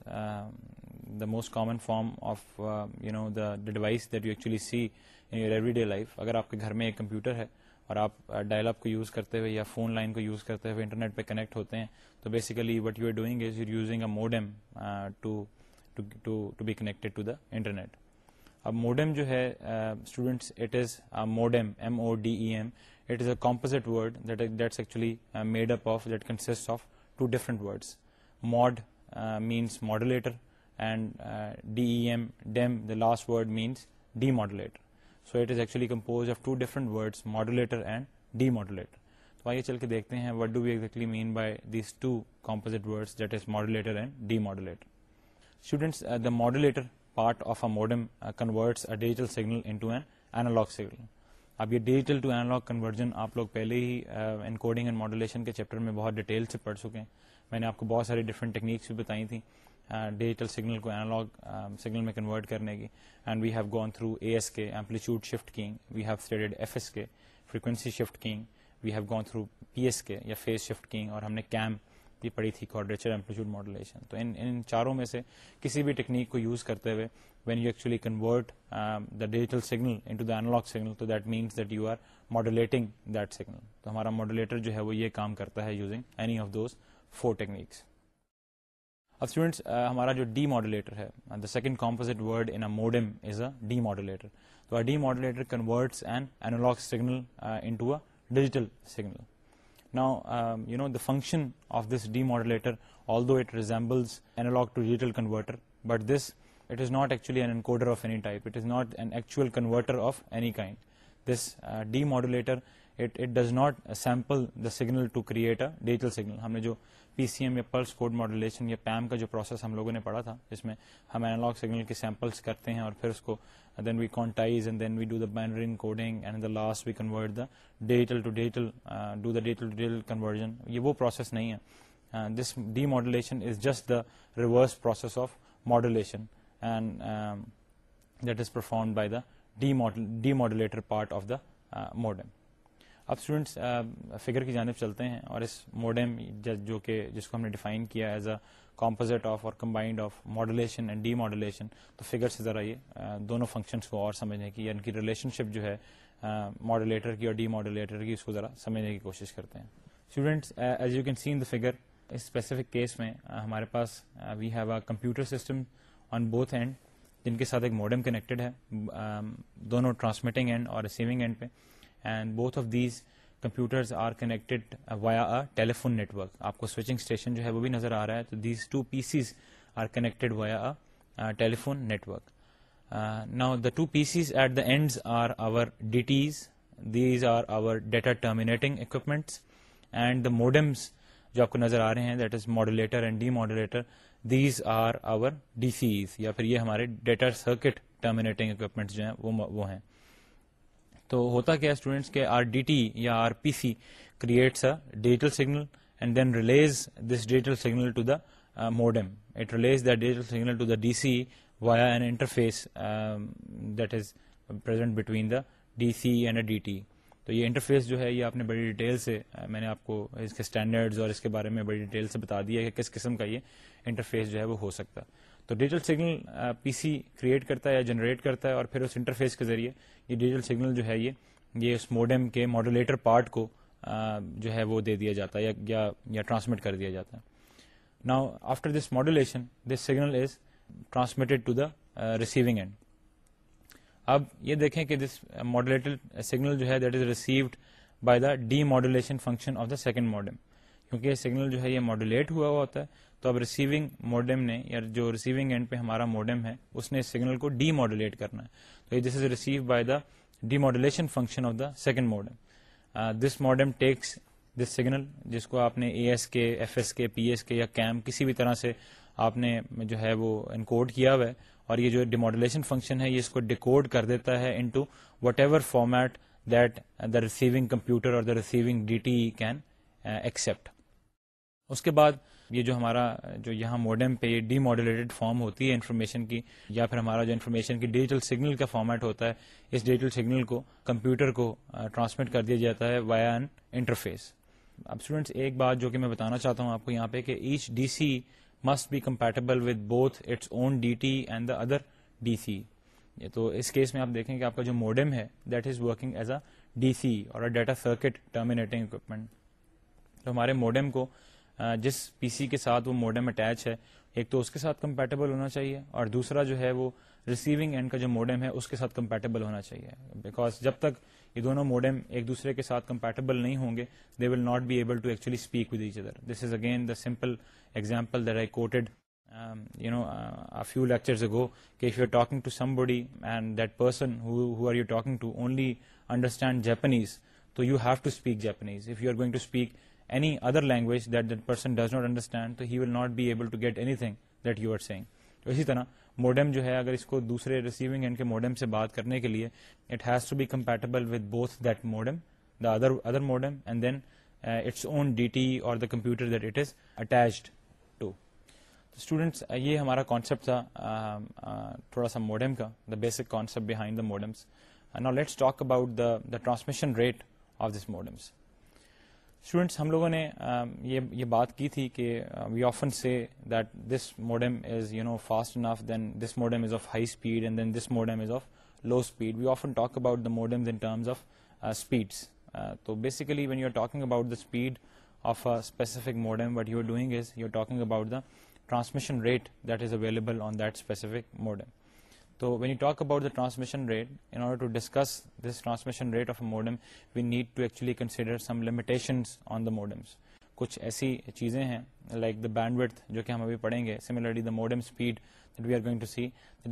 the most common form of you know the device that you actually see in your every day life اگر آپ کے گھر میں ایک کمپیوٹر ہے اور آپ ڈائل uh, اپ کو یوز کرتے ہوئے یا فون لائن کو یوز کرتے ہوئے انٹرنیٹ پہ کنیکٹ ہوتے ہیں تو basically what you are doing is you using a modem to the internet اب موڈم جو ہے students it is modem M O D M it is a composite word that's actually made up of that consist of two different words mod means modulator and D E M dem the last word means demodulator so it is actually compose of two different words modulator and D modulator تو آئیے چل کے دیکھتے ہیں what do we exactly mean by these two composite words that is modulator and demodulator modulator part of a modem converts digital signal into a analog signal اب یہ digital to analog conversion آپ لوگ پہلے ہی encoding and modulation کے chapter میں بہت detail سے پڑھ چکے ہیں میں نے آپ کو بہت ساری ڈفرنٹ ٹیکنیکس بھی بتائی تھیں ڈیجیٹل uh, سگنل کو اینالاگ سگنل um, میں کنورٹ کرنے کی and we have gone through A S K amplitude shift keying we have studied F S K frequency shift keying we have gone through P S K یا phase shift keying اور ہم نے came بھی پڑھی تھی quadrature amplitude modulation تو ان ان چاروں میں سے کسی بھی ٹیکنیک کو یوز کرتے ہوئے وین یو ایکچولی کنورٹی سگنل تو ہمارا ماڈولیٹر جو ہے وہ یہ کام کرتا ہے سیکنڈوٹر تو function of this demodulator but this it is not actually an encoder of any type it is not an actual converter of any کائنڈولیٹر sample the signal to create a digital signal ہم نے جو P C M یا pulse code modulation یا پیم کا جو process ہم لوگوں نے پڑھا تھا جس میں ہم این لاک سگنل کے سیمپلس کرتے ہیں اور پھر اس کو then we quantize and then we do the binary coding and the last we convert the digital conversion یہ وہ پروسیس نہیں ہے this demodulation is just the reverse process of modulation and that is perform by the demodulator part of the modem اب students figure کی جانب چلتے ہیں اور اس موڈم جو کہ جس کو ہم نے ڈیفائن کیا ایز اے کمپوزٹ آف اور combined of modulation and demodulation تو فگر سے ذرا یہ دونوں فنکشنس کو اور سمجھنے کی یا ان کی ریلیشن شپ جو ہے ماڈولیٹر کی اور ڈی ماڈولیٹر کی اس کو ذرا سمجھنے کی کوشش کرتے ہیں students as you can see the figure اس اسپیسیفک کیس میں ہمارے پاس we have a computer system on both end جن کے ساتھ ایک موڈم کنیکٹڈ ہے دونوں ٹرانسمیٹنگ اینڈ اور ریسیونگ اینڈ پہ and both of these computers are connected via telephone network آپ کو سوئچنگ اسٹیشن جو ہے وہ بھی نظر آ رہا ہے تو these two pieces are connected via telephone network now the two pieces at the ends are our DTEs these are our data terminating equipments and the modems جو آپ کو نظر آ رہے ہیں that is modulator and demodulator these are our DCEs یا پھر یہ ہمارے ڈیٹا سرکٹ ٹرمینیٹنگ اکوپمنٹ جو ہیں وہ, وہ ہیں تو ہوتا کیا اسٹوڈینٹس کے آر ڈی ٹی یا are P C creates a digital signal and then releases this digital signal to the modem it releases the digital signal to the D C via an interface that is present between the D C and a D T تو یہ interface جو ہے یہ آپ نے بڑی detail سے uh, میں نے آپ کو اس کے اسٹینڈرڈز اور اس کے بارے میں بڑی ڈیٹیل سے بتا دیا کہ کس قسم کا یہ انٹرفیس جو ہے وہ ہو سکتا ہے تو digital signal P C create کرتا ہے یا جنریٹ کرتا ہے اور پھر اس انٹرفیس کے ذریعے یہ ڈیجیٹل سگنل جو ہے یہ اس موڈم کے ماڈولیٹر پارٹ کو جو ہے وہ دے دیا جاتا ہے یا یا ٹرانسمٹ کر دیا جاتا ہے نا after this modulation this signal is transmitted اب یہ دیکھیں کہ this modulator that is received by the demodulation function of the second modem کیونکہ یہ سگنل جو ہے یہ ماڈولیٹ ہوا ہوا ہوتا ہے تو اب ریسیونگ موڈم نے یا جو ریسیونگ اینڈ پہ ہمارا موڈم ہے اس نے سگنل کو ڈی ماڈولیٹ کرنا ہے تو this is receive by the demodulation function of the second this takes this signal جس کو آپ نے A S K F S K P S K یا کیم کسی بھی طرح سے آپ نے جو ہے وہ انکوڈ کیا ہوا ہے اور یہ جو ڈی فنکشن ہے یہ اس کو ڈیکوڈ کر دیتا ہے into whatever format that the receiving computer اور the receiving D T can accept اس کے بعد یہ جو ہمارا جو یہاں موڈم پہ یہ ڈی ماڈولیٹڈ فارم ہوتی ہے انفارمیشن کی یا پھر ہمارا جو انفارمیشن کی ڈیجیٹل سگنل کا فارمیٹ ہوتا ہے اس ڈیجیٹل سگنل کو کمپیوٹر کو ٹرانسمٹ کر دیا جاتا ہے وایا انٹرفیس اب اسٹوڈینٹس ایک بات جو کہ میں بتانا چاہتا ہوں آپ کو یہاں پہ کہ H D C must be compatible with both its own D T and the other D C تو اس کیس میں آپ دیکھیں کہ آپ کا جو موڈم ہے that is working as a D C اور ڈیٹا سرکٹ ٹرمینیٹنگ اکوپمنٹ تو ہمارے موڈم کو جس پی سی کے ساتھ وہ موڈم اٹیچ ہے ایک تو اس کے ساتھ کمپیٹیبل ہونا چاہیے اور دوسرا جو ہے وہ ریسیونگ اینڈ کا جو موڈم ہے اس کے ساتھ کمپیٹیبل ہونا چاہیے بیکاز جب تک یہ دونوں موڈم ایک دوسرے کے ساتھ کمپیٹیبل نہیں ہوں گے they will not be able to actually speak with each other this is again the simple example that I quoted you know few lecture ago کہ if you are talking to somebody and that person are you talking to only understand Japanese تو you have to speak Japanese if you are going to speak any other language that that person does not understand تو ہی ول not be able to get anything that you are saying تو اسی طرح modem جو ہے اگر اس کو دوسرے ریسیونگ اینڈ کے موڈم سے بات کرنے کے لیے it has to be compatible with both that modem the other other modem and then its own D T اور the computer that it is attached to students یہ ہمارا کانسیپٹ تھا um, uh, تھوڑا سا موڈم کا the basic concept behind the the modems let's talk about transmission rate of this modems students ہم لوگوں نے یہ یہ بات کی تھی کہ وی آفن سے that this modem is you know fast enough then this modem is of high speed and then this modem is of low speed we often talk about the modems in terms of speeds تو basically when you are talking about the speed of a specific modem what you are doing is you are talking about the transmission rate that is available on that specific modem تو when you talk about the transmission modem we need to the modems کچھ ایسی چیزیں ہیں like the band جو کہ ہم پڑھیں گے سملرلی دا اسپیڈ ریٹیکٹر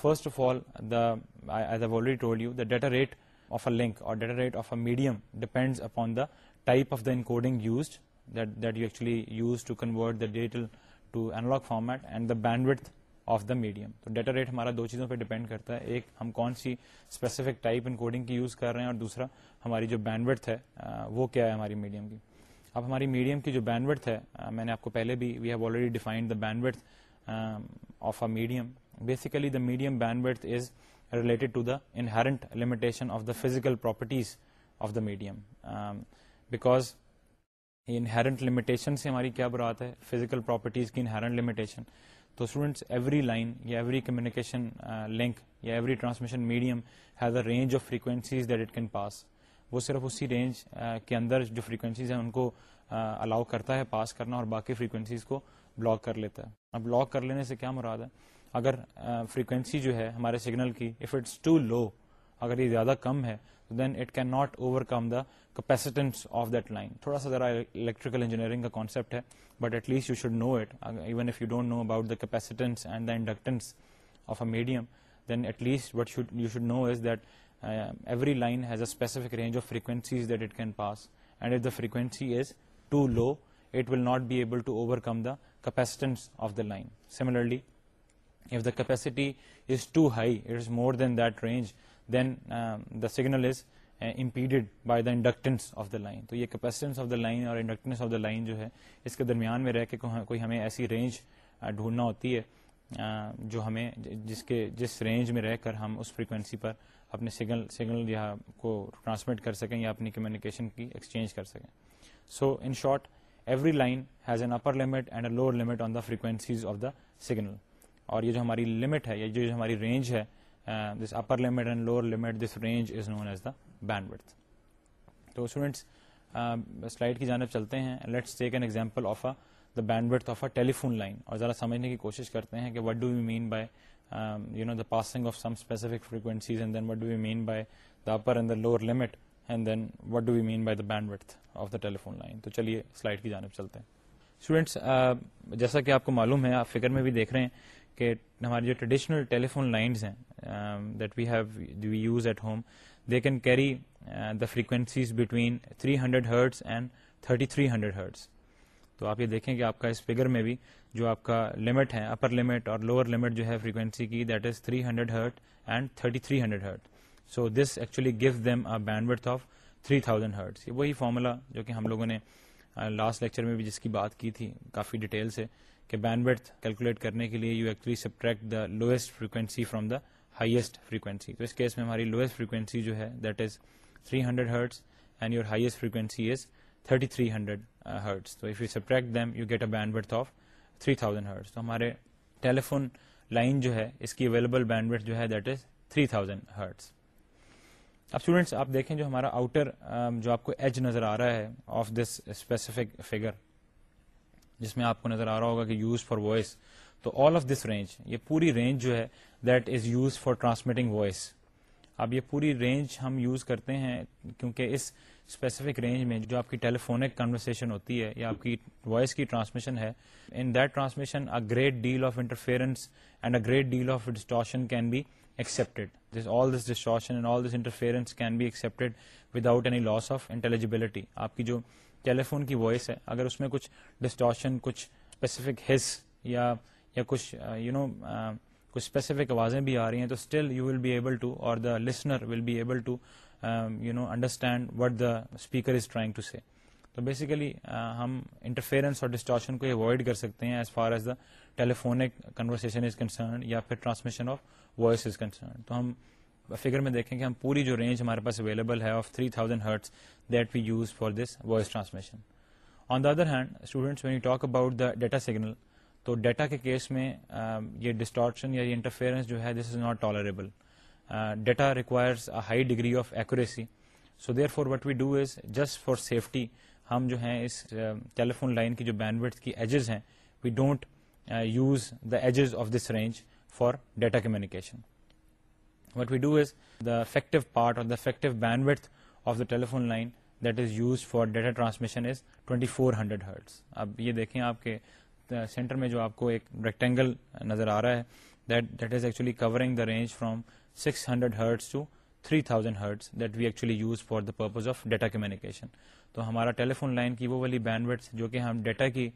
first of already told rate of a link اور data rate of اڈیم depend upon the type of the ان کو بینڈوڈ آف د میڈیم تو ڈیٹا ریٹ ہمارا دو چیزوں پہ ڈیپینڈ کرتا ہے ایک ہم کون سی اسپیسیفک ٹائپ ان کوڈنگ کی یوز کر رہے ہیں اور دوسرا ہماری جو بینڈرتھ ہے وہ کیا ہے ہماری میڈیم کی اب ہماری میڈیم کی جو بینڈورتھ ہے میں نے آپ کو پہلے بھی we have already defined of a medium basically the medium band is related to the inherent limitation of the physical properties of the medium because inherent limitation سے ہماری کیا برات ہے فزیکل پراپرٹیز کی انہرنٹ لمیٹیشن تو every line یا every communication link یا every transmission medium has a range of frequencies that it can pass وہ صرف اسی رینج uh, کے اندر جو فریکوینسیز ہیں ان کو الاؤ uh, کرتا ہے پاس کرنا اور باقی فریکوینسیز کو بلاک کر لیتا ہے اب بلاک کر لینے سے کیا مراد ہے اگر فریکوینسی جو ہے ہمارے سگنل کی اف اٹس ٹو لو اگر یہ زیادہ کم ہے then it can not overcome the capacitance of that line تھوڑا سا ذرا الیکٹریکل انجینئرنگ کا کانسیپٹ ہے but at least you should know it even if you don't know about the capacitance and the inductance of a medium then at least what you should know is that every line has a specific range of frequencies that it can pass and if the frequency is too low it will not be able to overcome the capacitance of the line similarly if the capacity is too high it is more than that range then the signal is a impeded by the inductance of the line تو یہ capacitance of the line اور inductance of the line جو ہے اس کے درمیان میں رہ کے کوئی ہمیں ایسی رینج ڈھونڈنا ہوتی ہے جو ہمیں جس کے جس رینج میں رہ کر ہم اس فریکوینسی پر اپنے سگنل سگنل یا کو ٹرانسمٹ کر سکیں یا اپنی کمیونیکیشن کی ایکسچینج کر سکیں so in short every line has an upper limit and a lower limit on the frequencies of the signal اور یہ جو ہماری لمٹ ہے یا جو ہماری رینج ہے this upper limit and lower limit this range is known as the bandwidth تو اسٹوڈینٹس سلائڈ کی جانب چلتے ہیں let's take an example of the bandwidth of a telephone line اور ذرا سمجھنے کی کوشش کرتے ہیں کہ what do you mean by you know the passing of some specific frequencies and then what do you mean by the upper and the lower limit and then what do you mean by the bandwidth of the telephone line تو چلیے slide کی جانب چلتے ہیں students جیسا کہ آپ کو معلوم ہے آپ فکر میں بھی دیکھ رہے ہیں کہ ہماری جو ٹریڈیشنل ٹیلیفون لائنز ہیں that we have we use at home they can carry the frequencies between 300 hundred hertz and thirty three hundred hertz تو آپ یہ دیکھیں کہ آپ کا اس فگر میں بھی جو آپ کا لمٹ ہے اپر لمٹ اور لوور لمٹ جو ہے فریکوینسی کی that is 300 hundred hertz and thirty three hundred hertz so this actually give them bandwidth of three thousand hertz یہ وہی فارمولہ جو کہ ہم لوگوں نے لاسٹ uh, لیکچر میں بھی جس کی بات کی تھی کافی ڈیٹیل سے کہ بینڈ وڈ کیلکولیٹ کرنے کے لیے you actually subtract the lowest frequency from the highest frequency تو اس کیس میں ہماری لوئسٹ فریکوینسی جو ہے that is 300 hundred hertz and your highest frequency is 3300 hertz تو if you subtract them you get a bandwidth of 3000 hertz تو ہمارے telephone line جو ہے اس کی اویلیبل بینڈ وڈ جو ہے دیٹ از 3000 ہرٹس اب اسٹوڈینٹس آپ دیکھیں جو ہمارا آؤٹر um, جو آپ کو ایج نظر آ رہا ہے آف دس اسپیسیفک فگر جس میں آپ کو نظر آ رہا ہوگا کہ یوز فار وائس تو آل آف دس رینج یہ پوری رینج جو ہے دیٹ ٹرانسمیٹنگ یوز کرتے ہیں کیونکہ اس اسپیسیفک رینج میں جو آپ کی ٹیلیفونک کنورسن ہوتی ہے یا آپ کی وائس کی ٹرانسمیشن ہے in that transmission great deal of interference and a great deal of distortion can be this all this and all this interference can be expected any loss of intelligibility آپ کی جو telephone کی voice ہے اگر اس میں کچھ distortion کچھ اسپیسیفک ہس یا یا کچھ یو نو کچھ اسپیسیفک آوازیں بھی آ رہی ہیں تو still you will be able to اور the listener will be able to you know understand what the speaker is trying to say تو بیسیکلی ہم انٹرفیئرنس اور ڈسٹارشن کو اوائڈ کر سکتے ہیں as far as the telephonic conversation is concerned یا پھر transmission of voice is concerned تو ہم فگر میں دیکھیں کہ ہم پوری جو رینج ہمارے پاس اویلیبل ہے of three thousand hertz that we use for this voice transmission on the other hand students when you talk about the data signal تو ڈیٹا کے کیس میں یہ ڈسٹارشن یا یہ انٹرفیئرنس جو ہے this is not tolerable data requires high degree of accuracy so therefore what we do is just for safety ہم جو ہیں اس ٹیلیفون لائن کی جو بینڈ کی ایجز ہیں we don't use the edges of this range for data communication what we do is the effective part of the effective bandwidth of the telephone line that is use for data transmission is twenty four hundred ہر اب یہ دیکھیں آپ کے centre میں جو آپ کو ایک ریکٹینگل نظر آ رہا ہے range from six hundred hertz to three thousand hertz that we actually use for the purpose of data communication تو ہمارا ٹیلیفون لائن کی وہ والی بینڈ ویٹس جو کہ ہم ڈیٹا کی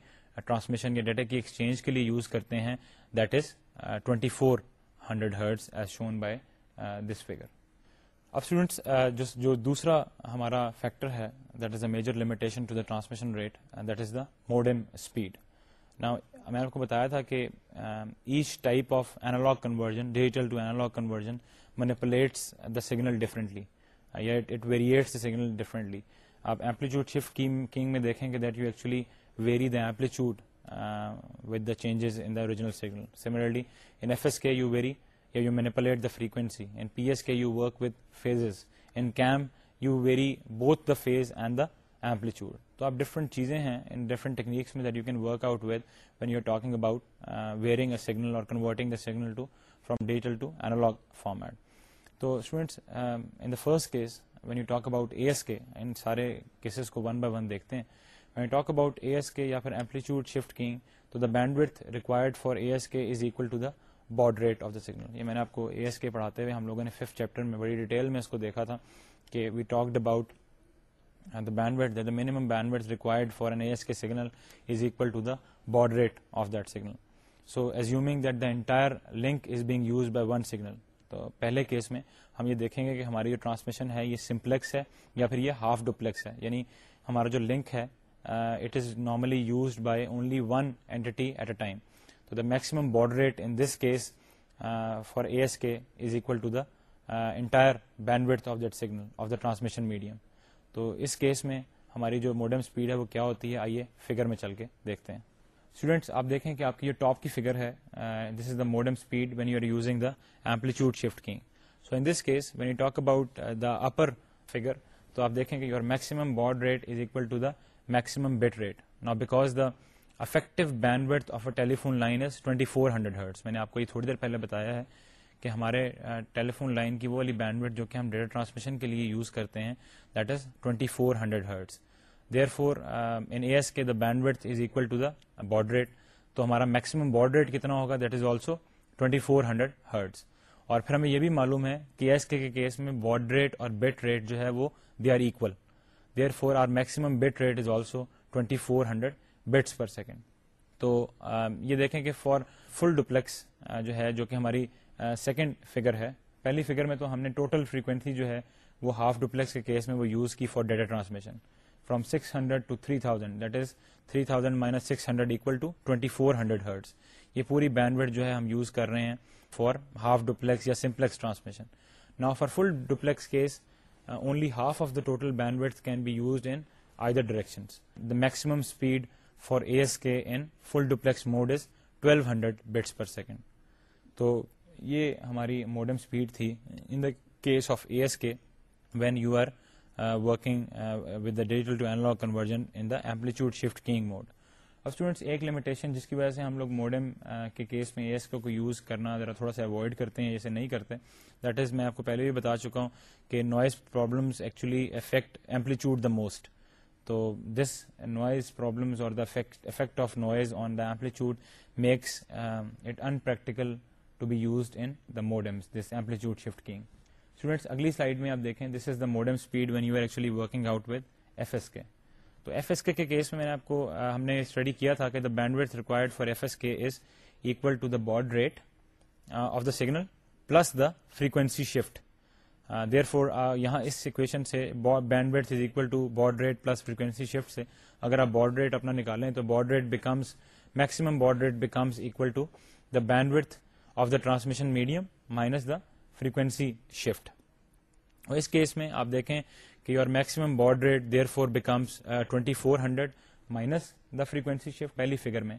ٹرانسمیشن یا ڈیٹا کی ایکسچینج کے لیے یوز کرتے ہیں that is twenty four hundred as shown by this figure اب اسٹوڈینٹس جو دوسرا ہمارا فیکٹر ہے that is a major limitation to the transmission rate that is the modem speed نا میں آپ کو بتایا تھا کہ each type of analog conversion digital to conversion manipulates the signal differently یا it varies the signal differently آپ amplitude shift keying میں دیکھیں گے that you actually vary the amplitude with the changes in the original signal similarly in F S K you vary you manipulate the frequency in P S K you work with phases in QAM you vary both the phase and the amplitude تو آپ different چیزیں ہیں ان different techniques میں that you can work out with when you are talking about varying a signal اور converting the signal to from digital to analog format تو students in the first case when you talk about A S K ان سارے cases کو one by one دیکھتے ہیں when you talk about A S K یا پھر amplitude shift کی تو the bandwidth required for A S K is equal to the baud rate of the signal یہ میں نے آپ کو اے ایس کے پڑھاتے ہوئے ہم لوگوں نے ففتھ چیپٹر میں بڑی ڈیٹیل میں اس کو دیکھا تھا کہ we talked about the bandwidth width the band required for an A S K signal is equal to the baud rate of that signal so assuming that the entire link is being use by one signal تو پہلے case میں ہم یہ دیکھیں گے کہ ہماری جو ٹرانسمیشن ہے یہ سمپلیکس ہے یا پھر یہ ہاف ڈپلیکس ہے یعنی ہمارا جو لنک ہے it is normally used by only one anti at a time تو the maximum baud rate in this case for A S K is equal to the entire bandwidth of that signal of the transmission medium تو اس case میں ہماری جو modem speed ہے وہ کیا ہوتی ہے آئیے فگر میں چل کے دیکھتے ہیں اسٹوڈینٹس آپ دیکھیں کہ آپ کی جو ٹاپ کی فگر ہے this is the modem speed when you are using the amplitude shift keying so in this case when you talk about the upper figure تو آپ دیکھیں کہ your maximum maximum baud rate is equal to the maximum bit rate نا because the effective bandwidth of a telephone line is 2400 four hundred hertz میں نے آپ کو یہ تھوڑی دیر پہلے بتایا ہے کہ ہمارے ٹیلیفون لائن کی وہ والی بینڈ ورتھ جو کہ ہم ڈیٹا ٹرانسمیشن کے لیے یوز کرتے ہیں that is 2400 four hundred hertz therefore in A S K the bandwidth is equal to the baud rate تو ہمارا میکسیمم باڈ ریٹ کتنا ہوگا that is also 2400 four hundred hertz اور پھر ہمیں یہ بھی معلوم ہے کہ ایس کے کیس میں باڈ ریٹ اور بیٹ ریٹ جو ہے وہ they are equal therefore our maximum bit rate is also 2400 four hundred bits per second تو یہ دیکھیں کہ فار فل ڈپلیکس جو ہے جو کہ ہماری سیکنڈ فگر ہے پہلی فگر میں تو ہم نے ٹوٹل فریکوینسی جو ہے وہ ہاف ڈپلیکس کے کیس میں وہ یوز کی for data transmission from six hundred to three thousand that is three thousand minus six hundred equal to twenty four hundred hertz یہ پوری بینڈ ویڈ جو ہے ہم یوز کر رہے ہیں فار ہاف ڈپلیکس یا سمپلیکس ٹرانسمیشن نا for full duplex case only half of the total bandwidth can be use in I the direction the maximum speed for A S K in full duplex mode is twelve hundred bits per second تو یہ ہماری modem speed تھی in the case of A S K when you are working with the digital to analog conversion in the amplitude shift keying mode اب students ایک limitation جس کی وجہ سے ہم لوگ موڈم کے کیس میں اے ایس کو یوز کرنا ذرا تھوڑا سا اوائڈ کرتے ہیں جیسے نہیں کرتے دیٹ از میں آپ کو پہلے بھی بتا چکا ہوں کہ noise problems actually affect amplitude the most تو دس نوائز پرابلمز اور the effect of noise on the amplitude impractical to be used in the modems this amplitude shift keying students اگلی سلائڈ میں آپ دیکھیں this is the modem speed when you are actually working out with F S K تو F S K case میں میں نے آپ کو uh, ہم نے اسٹڈی کیا تھا کہ the bandwidths required for F S K is equal to the baud rate of the signal plus the frequency shift therefore یہاں اس اکویشن سے bandwidth is equal to baud rate plus frequency shift سے اگر آپ baud rate اپنا نکالیں تو baud rate becomes maximum baud rate becomes equal to the bandwidth of the transmission medium minus the frequency shift us case میں آپ دیکھیں کہ your maximum baud rate therefore becomes twenty four hundred minus the frequency shift پہلی figure میں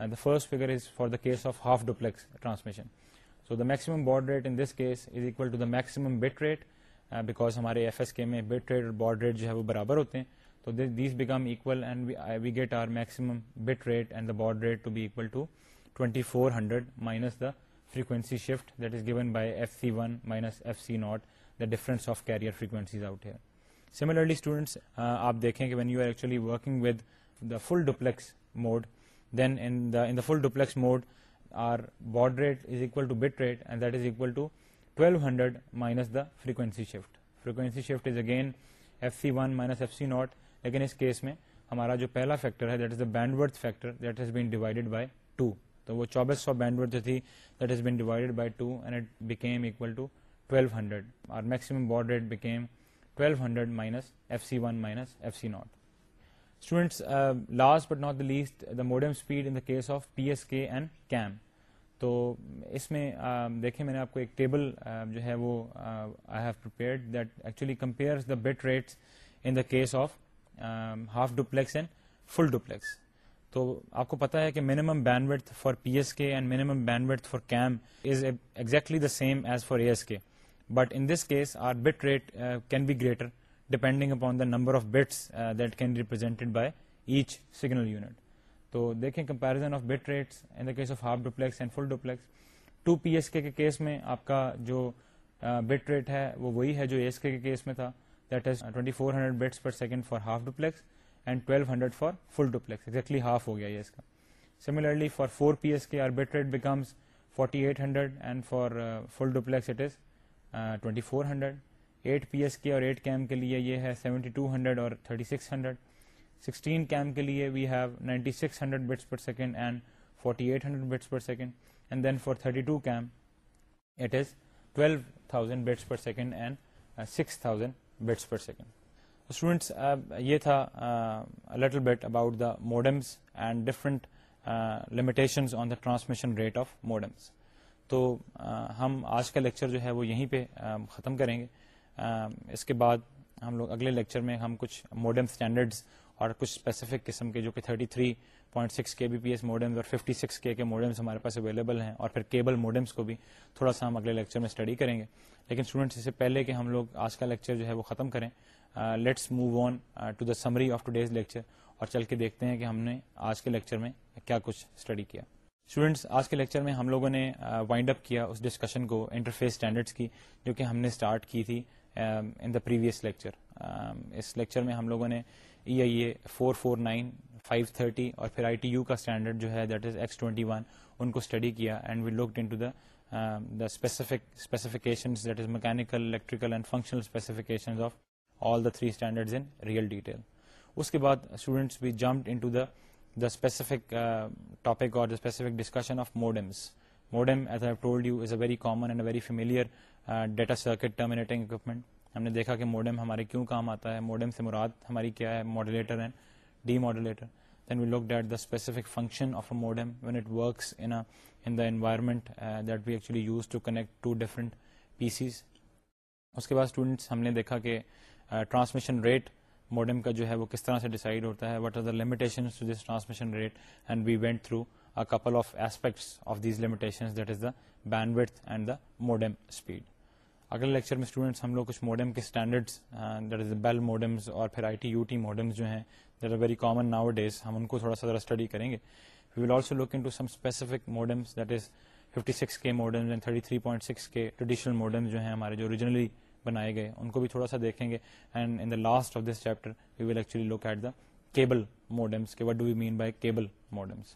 the first figure is for the case of half duplex transmission so the maximum baud rate in this case is equal to the maximum bit rate because ہمارے F S K میں bit rate اور baud rate جو ہے وہ برابر ہوتے ہیں تو these become equal and we get our maximum bit rate and the rate to to be equal twenty four hundred minus the frequency shift that is given by F C one minus F C not the difference of carrier frequencies out similarly students آپ دیکھیں کہ when you are actually working with the full duplex mode then in the full duplex mode our baud rate is equal to bit rate and that is equal to twelve hundred minus the frequency shift frequency shift is again F C one minus F C not لیکن اس case میں ہمارا جو پہلا factor ہے that is the bandwidth factor that has been divided by two تو وہ چوبیس سو بینڈ ورتھ جو تھی that has been divided by two and it became equal to twelve hundred اور maximum baud rate became twelve hundred minus F C one minus F C not students last but not the least the speed in the case of P S K and QAM تو اس میں um, دیکھیں میں نے آپ کو ایک table um, جو ہے وہ I have that actually the the rates in case of half duplex and full duplex تو آپ کو پتا ہے کہ minimum bandwidth for P S K and minimum band for QAM is exactly the same as for A K but in this case our bit rate can be greater depending upon the number of bits that can represented by each signal unit تو دیکھیں comparison of bit rates in the case of half duplex and full duplex to P S K case میں آپ کا جو bit uh, rate ہے وہ وہی ہے جو ایس کے کیس میں تھا that is twenty four hundred bits per second for half duplex and twelve hundred for full duplex exactly half ہو گیا یہ اس کا similarly for four P S K our bit rate becomes forty eight hundred and for full duplex it is twenty four hundred eight P S K اور eight QAM کے لیے یہ ہے سیونٹی ٹو ہنڈریڈ اور thirty six hundred sixteen QAM کے لیے we have ninety six hundred and forty eight hundred then for thirty two QAM it is twelve per second and bits per second students یہ تھا little about the modems and different limitations on the transmission rate of modems تو uh, ہم آج کا lecture جو ہے وہ یہیں پہ um, ختم کریں گے اس کے بعد ہم لوگ اگلے لیکچر میں ہم کچھ موڈم اسٹینڈرڈس اور کچھ اسپیسیفک قسم جو کہ thirty three point six K B P S modems اور ففٹی کے کے موڈمس ہمارے پاس اویلیبل ہیں اور پھر کیبل موڈمس کو بھی تھوڑا سا ہم اگلے لیکچر میں اسٹڈی کریں گے لیکن اسٹوڈنٹس اس سے پہلے کہ ہم لوگ آج کا لیکچر جو ہے وہ ختم کریں let's move on to the summary of today's lecture اور چل کے دیکھتے ہیں کہ ہم نے آج کے لیکچر میں کیا کچھ اسٹڈی کیا اسٹوڈینٹس آج کے لیکچر میں ہم لوگوں نے وائنڈ اپ کیا اس ڈسکشن کو انٹرفیس اسٹینڈرڈس کی جو کہ ہم نے اسٹارٹ کی تھی ان دا پریویس لیکچر اس لیکچر میں ہم لوگوں نے E I A four four nine five thirty اور پھر آئی ٹی یو کا اسٹینڈرڈ جو ہے that is X twenty one ان کو اسٹڈی کیا and we in in to the the the specific that is mechanical electrical and functional of all three standards real detail اس کے بعد students بھی جمپ اسپیسیفک ٹاپک اور the specific discussion of modems modem as I told you is a very common and very familiar data circuit terminating equipment ہم نے دیکھا کہ modem ہمارے کیوں کام آتا ہے موڈم سے مراد ہماری کیا ہے modulator and demodulator then we look that the the specific function of a modem when it works in environment that we actually use to to connect different pieces اس کے بعد اسٹوڈنٹس ہم نے دیکھا کہ ٹرانسمیشن ریٹ موڈم کا جو ہے وہ کس طرح سے ڈیسائڈ ہوتا ہے what are the limitation to this transmission rate and we went through couple of aspects of these limitation that is the the band and modem speed اگلے لیکچر میں اسٹوڈینٹس ہم لوگ کچھ موڈم کے standards that is Bell modems اور پھر I T U T modems جو ہیں that are very common nowadays ہم ان کو تھوڑا سا ذرا اسٹڈی کریں گے we will also look into some specific modems that is fifty six K modems and thirty three point six K traditional modems جو ہیں ہمارے جو اوریجنلی بنائے گئے ان کو بھی تھوڑا سا دیکھیں گے and in the last of this chapter we will actually look at the cable modems کے what do we mean by cable modems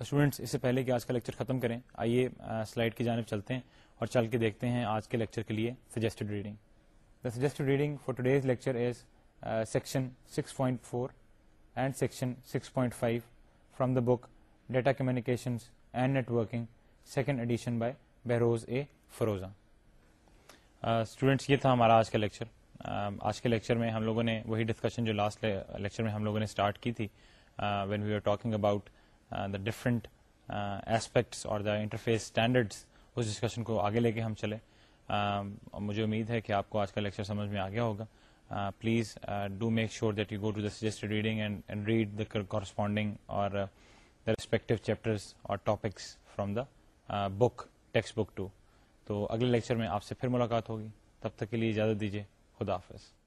students اس سے پہلے کہ آج کا لیکچر ختم کریں آئیے سلائڈ کی جانب چلتے ہیں اور چل کے دیکھتے ہیں آج کے لیکچر کے لیے suggested reading the reading for today's lecture is section six point four and section six point five from the book data communications and networking second edition by Behrouz A Forouzan students یہ تھا ہمارا آج کا lecture um, آج کے lecture میں ہم لوگوں نے وہی ڈسکشن جو لاسٹ لیکچر میں ہم لوگوں نے اسٹارٹ کی تھی when we are talking about the different aspects اور دا انٹرفیس اسٹینڈرڈس اس ڈسکشن کو آگے لے کے ہم uh, مجھے امید ہے کہ آپ کو آج کا لیکچر سمجھ میں آ گیا ہوگا please do make sure that you go to the suggested reading and read the corresponding اور ریسپیکٹو چیپٹرس اور topics from the book text book to تو اگلے لیکچر میں آپ سے پھر ملاقات ہوگی تب تک کے لیے اجازت دیجیے خدا حافظ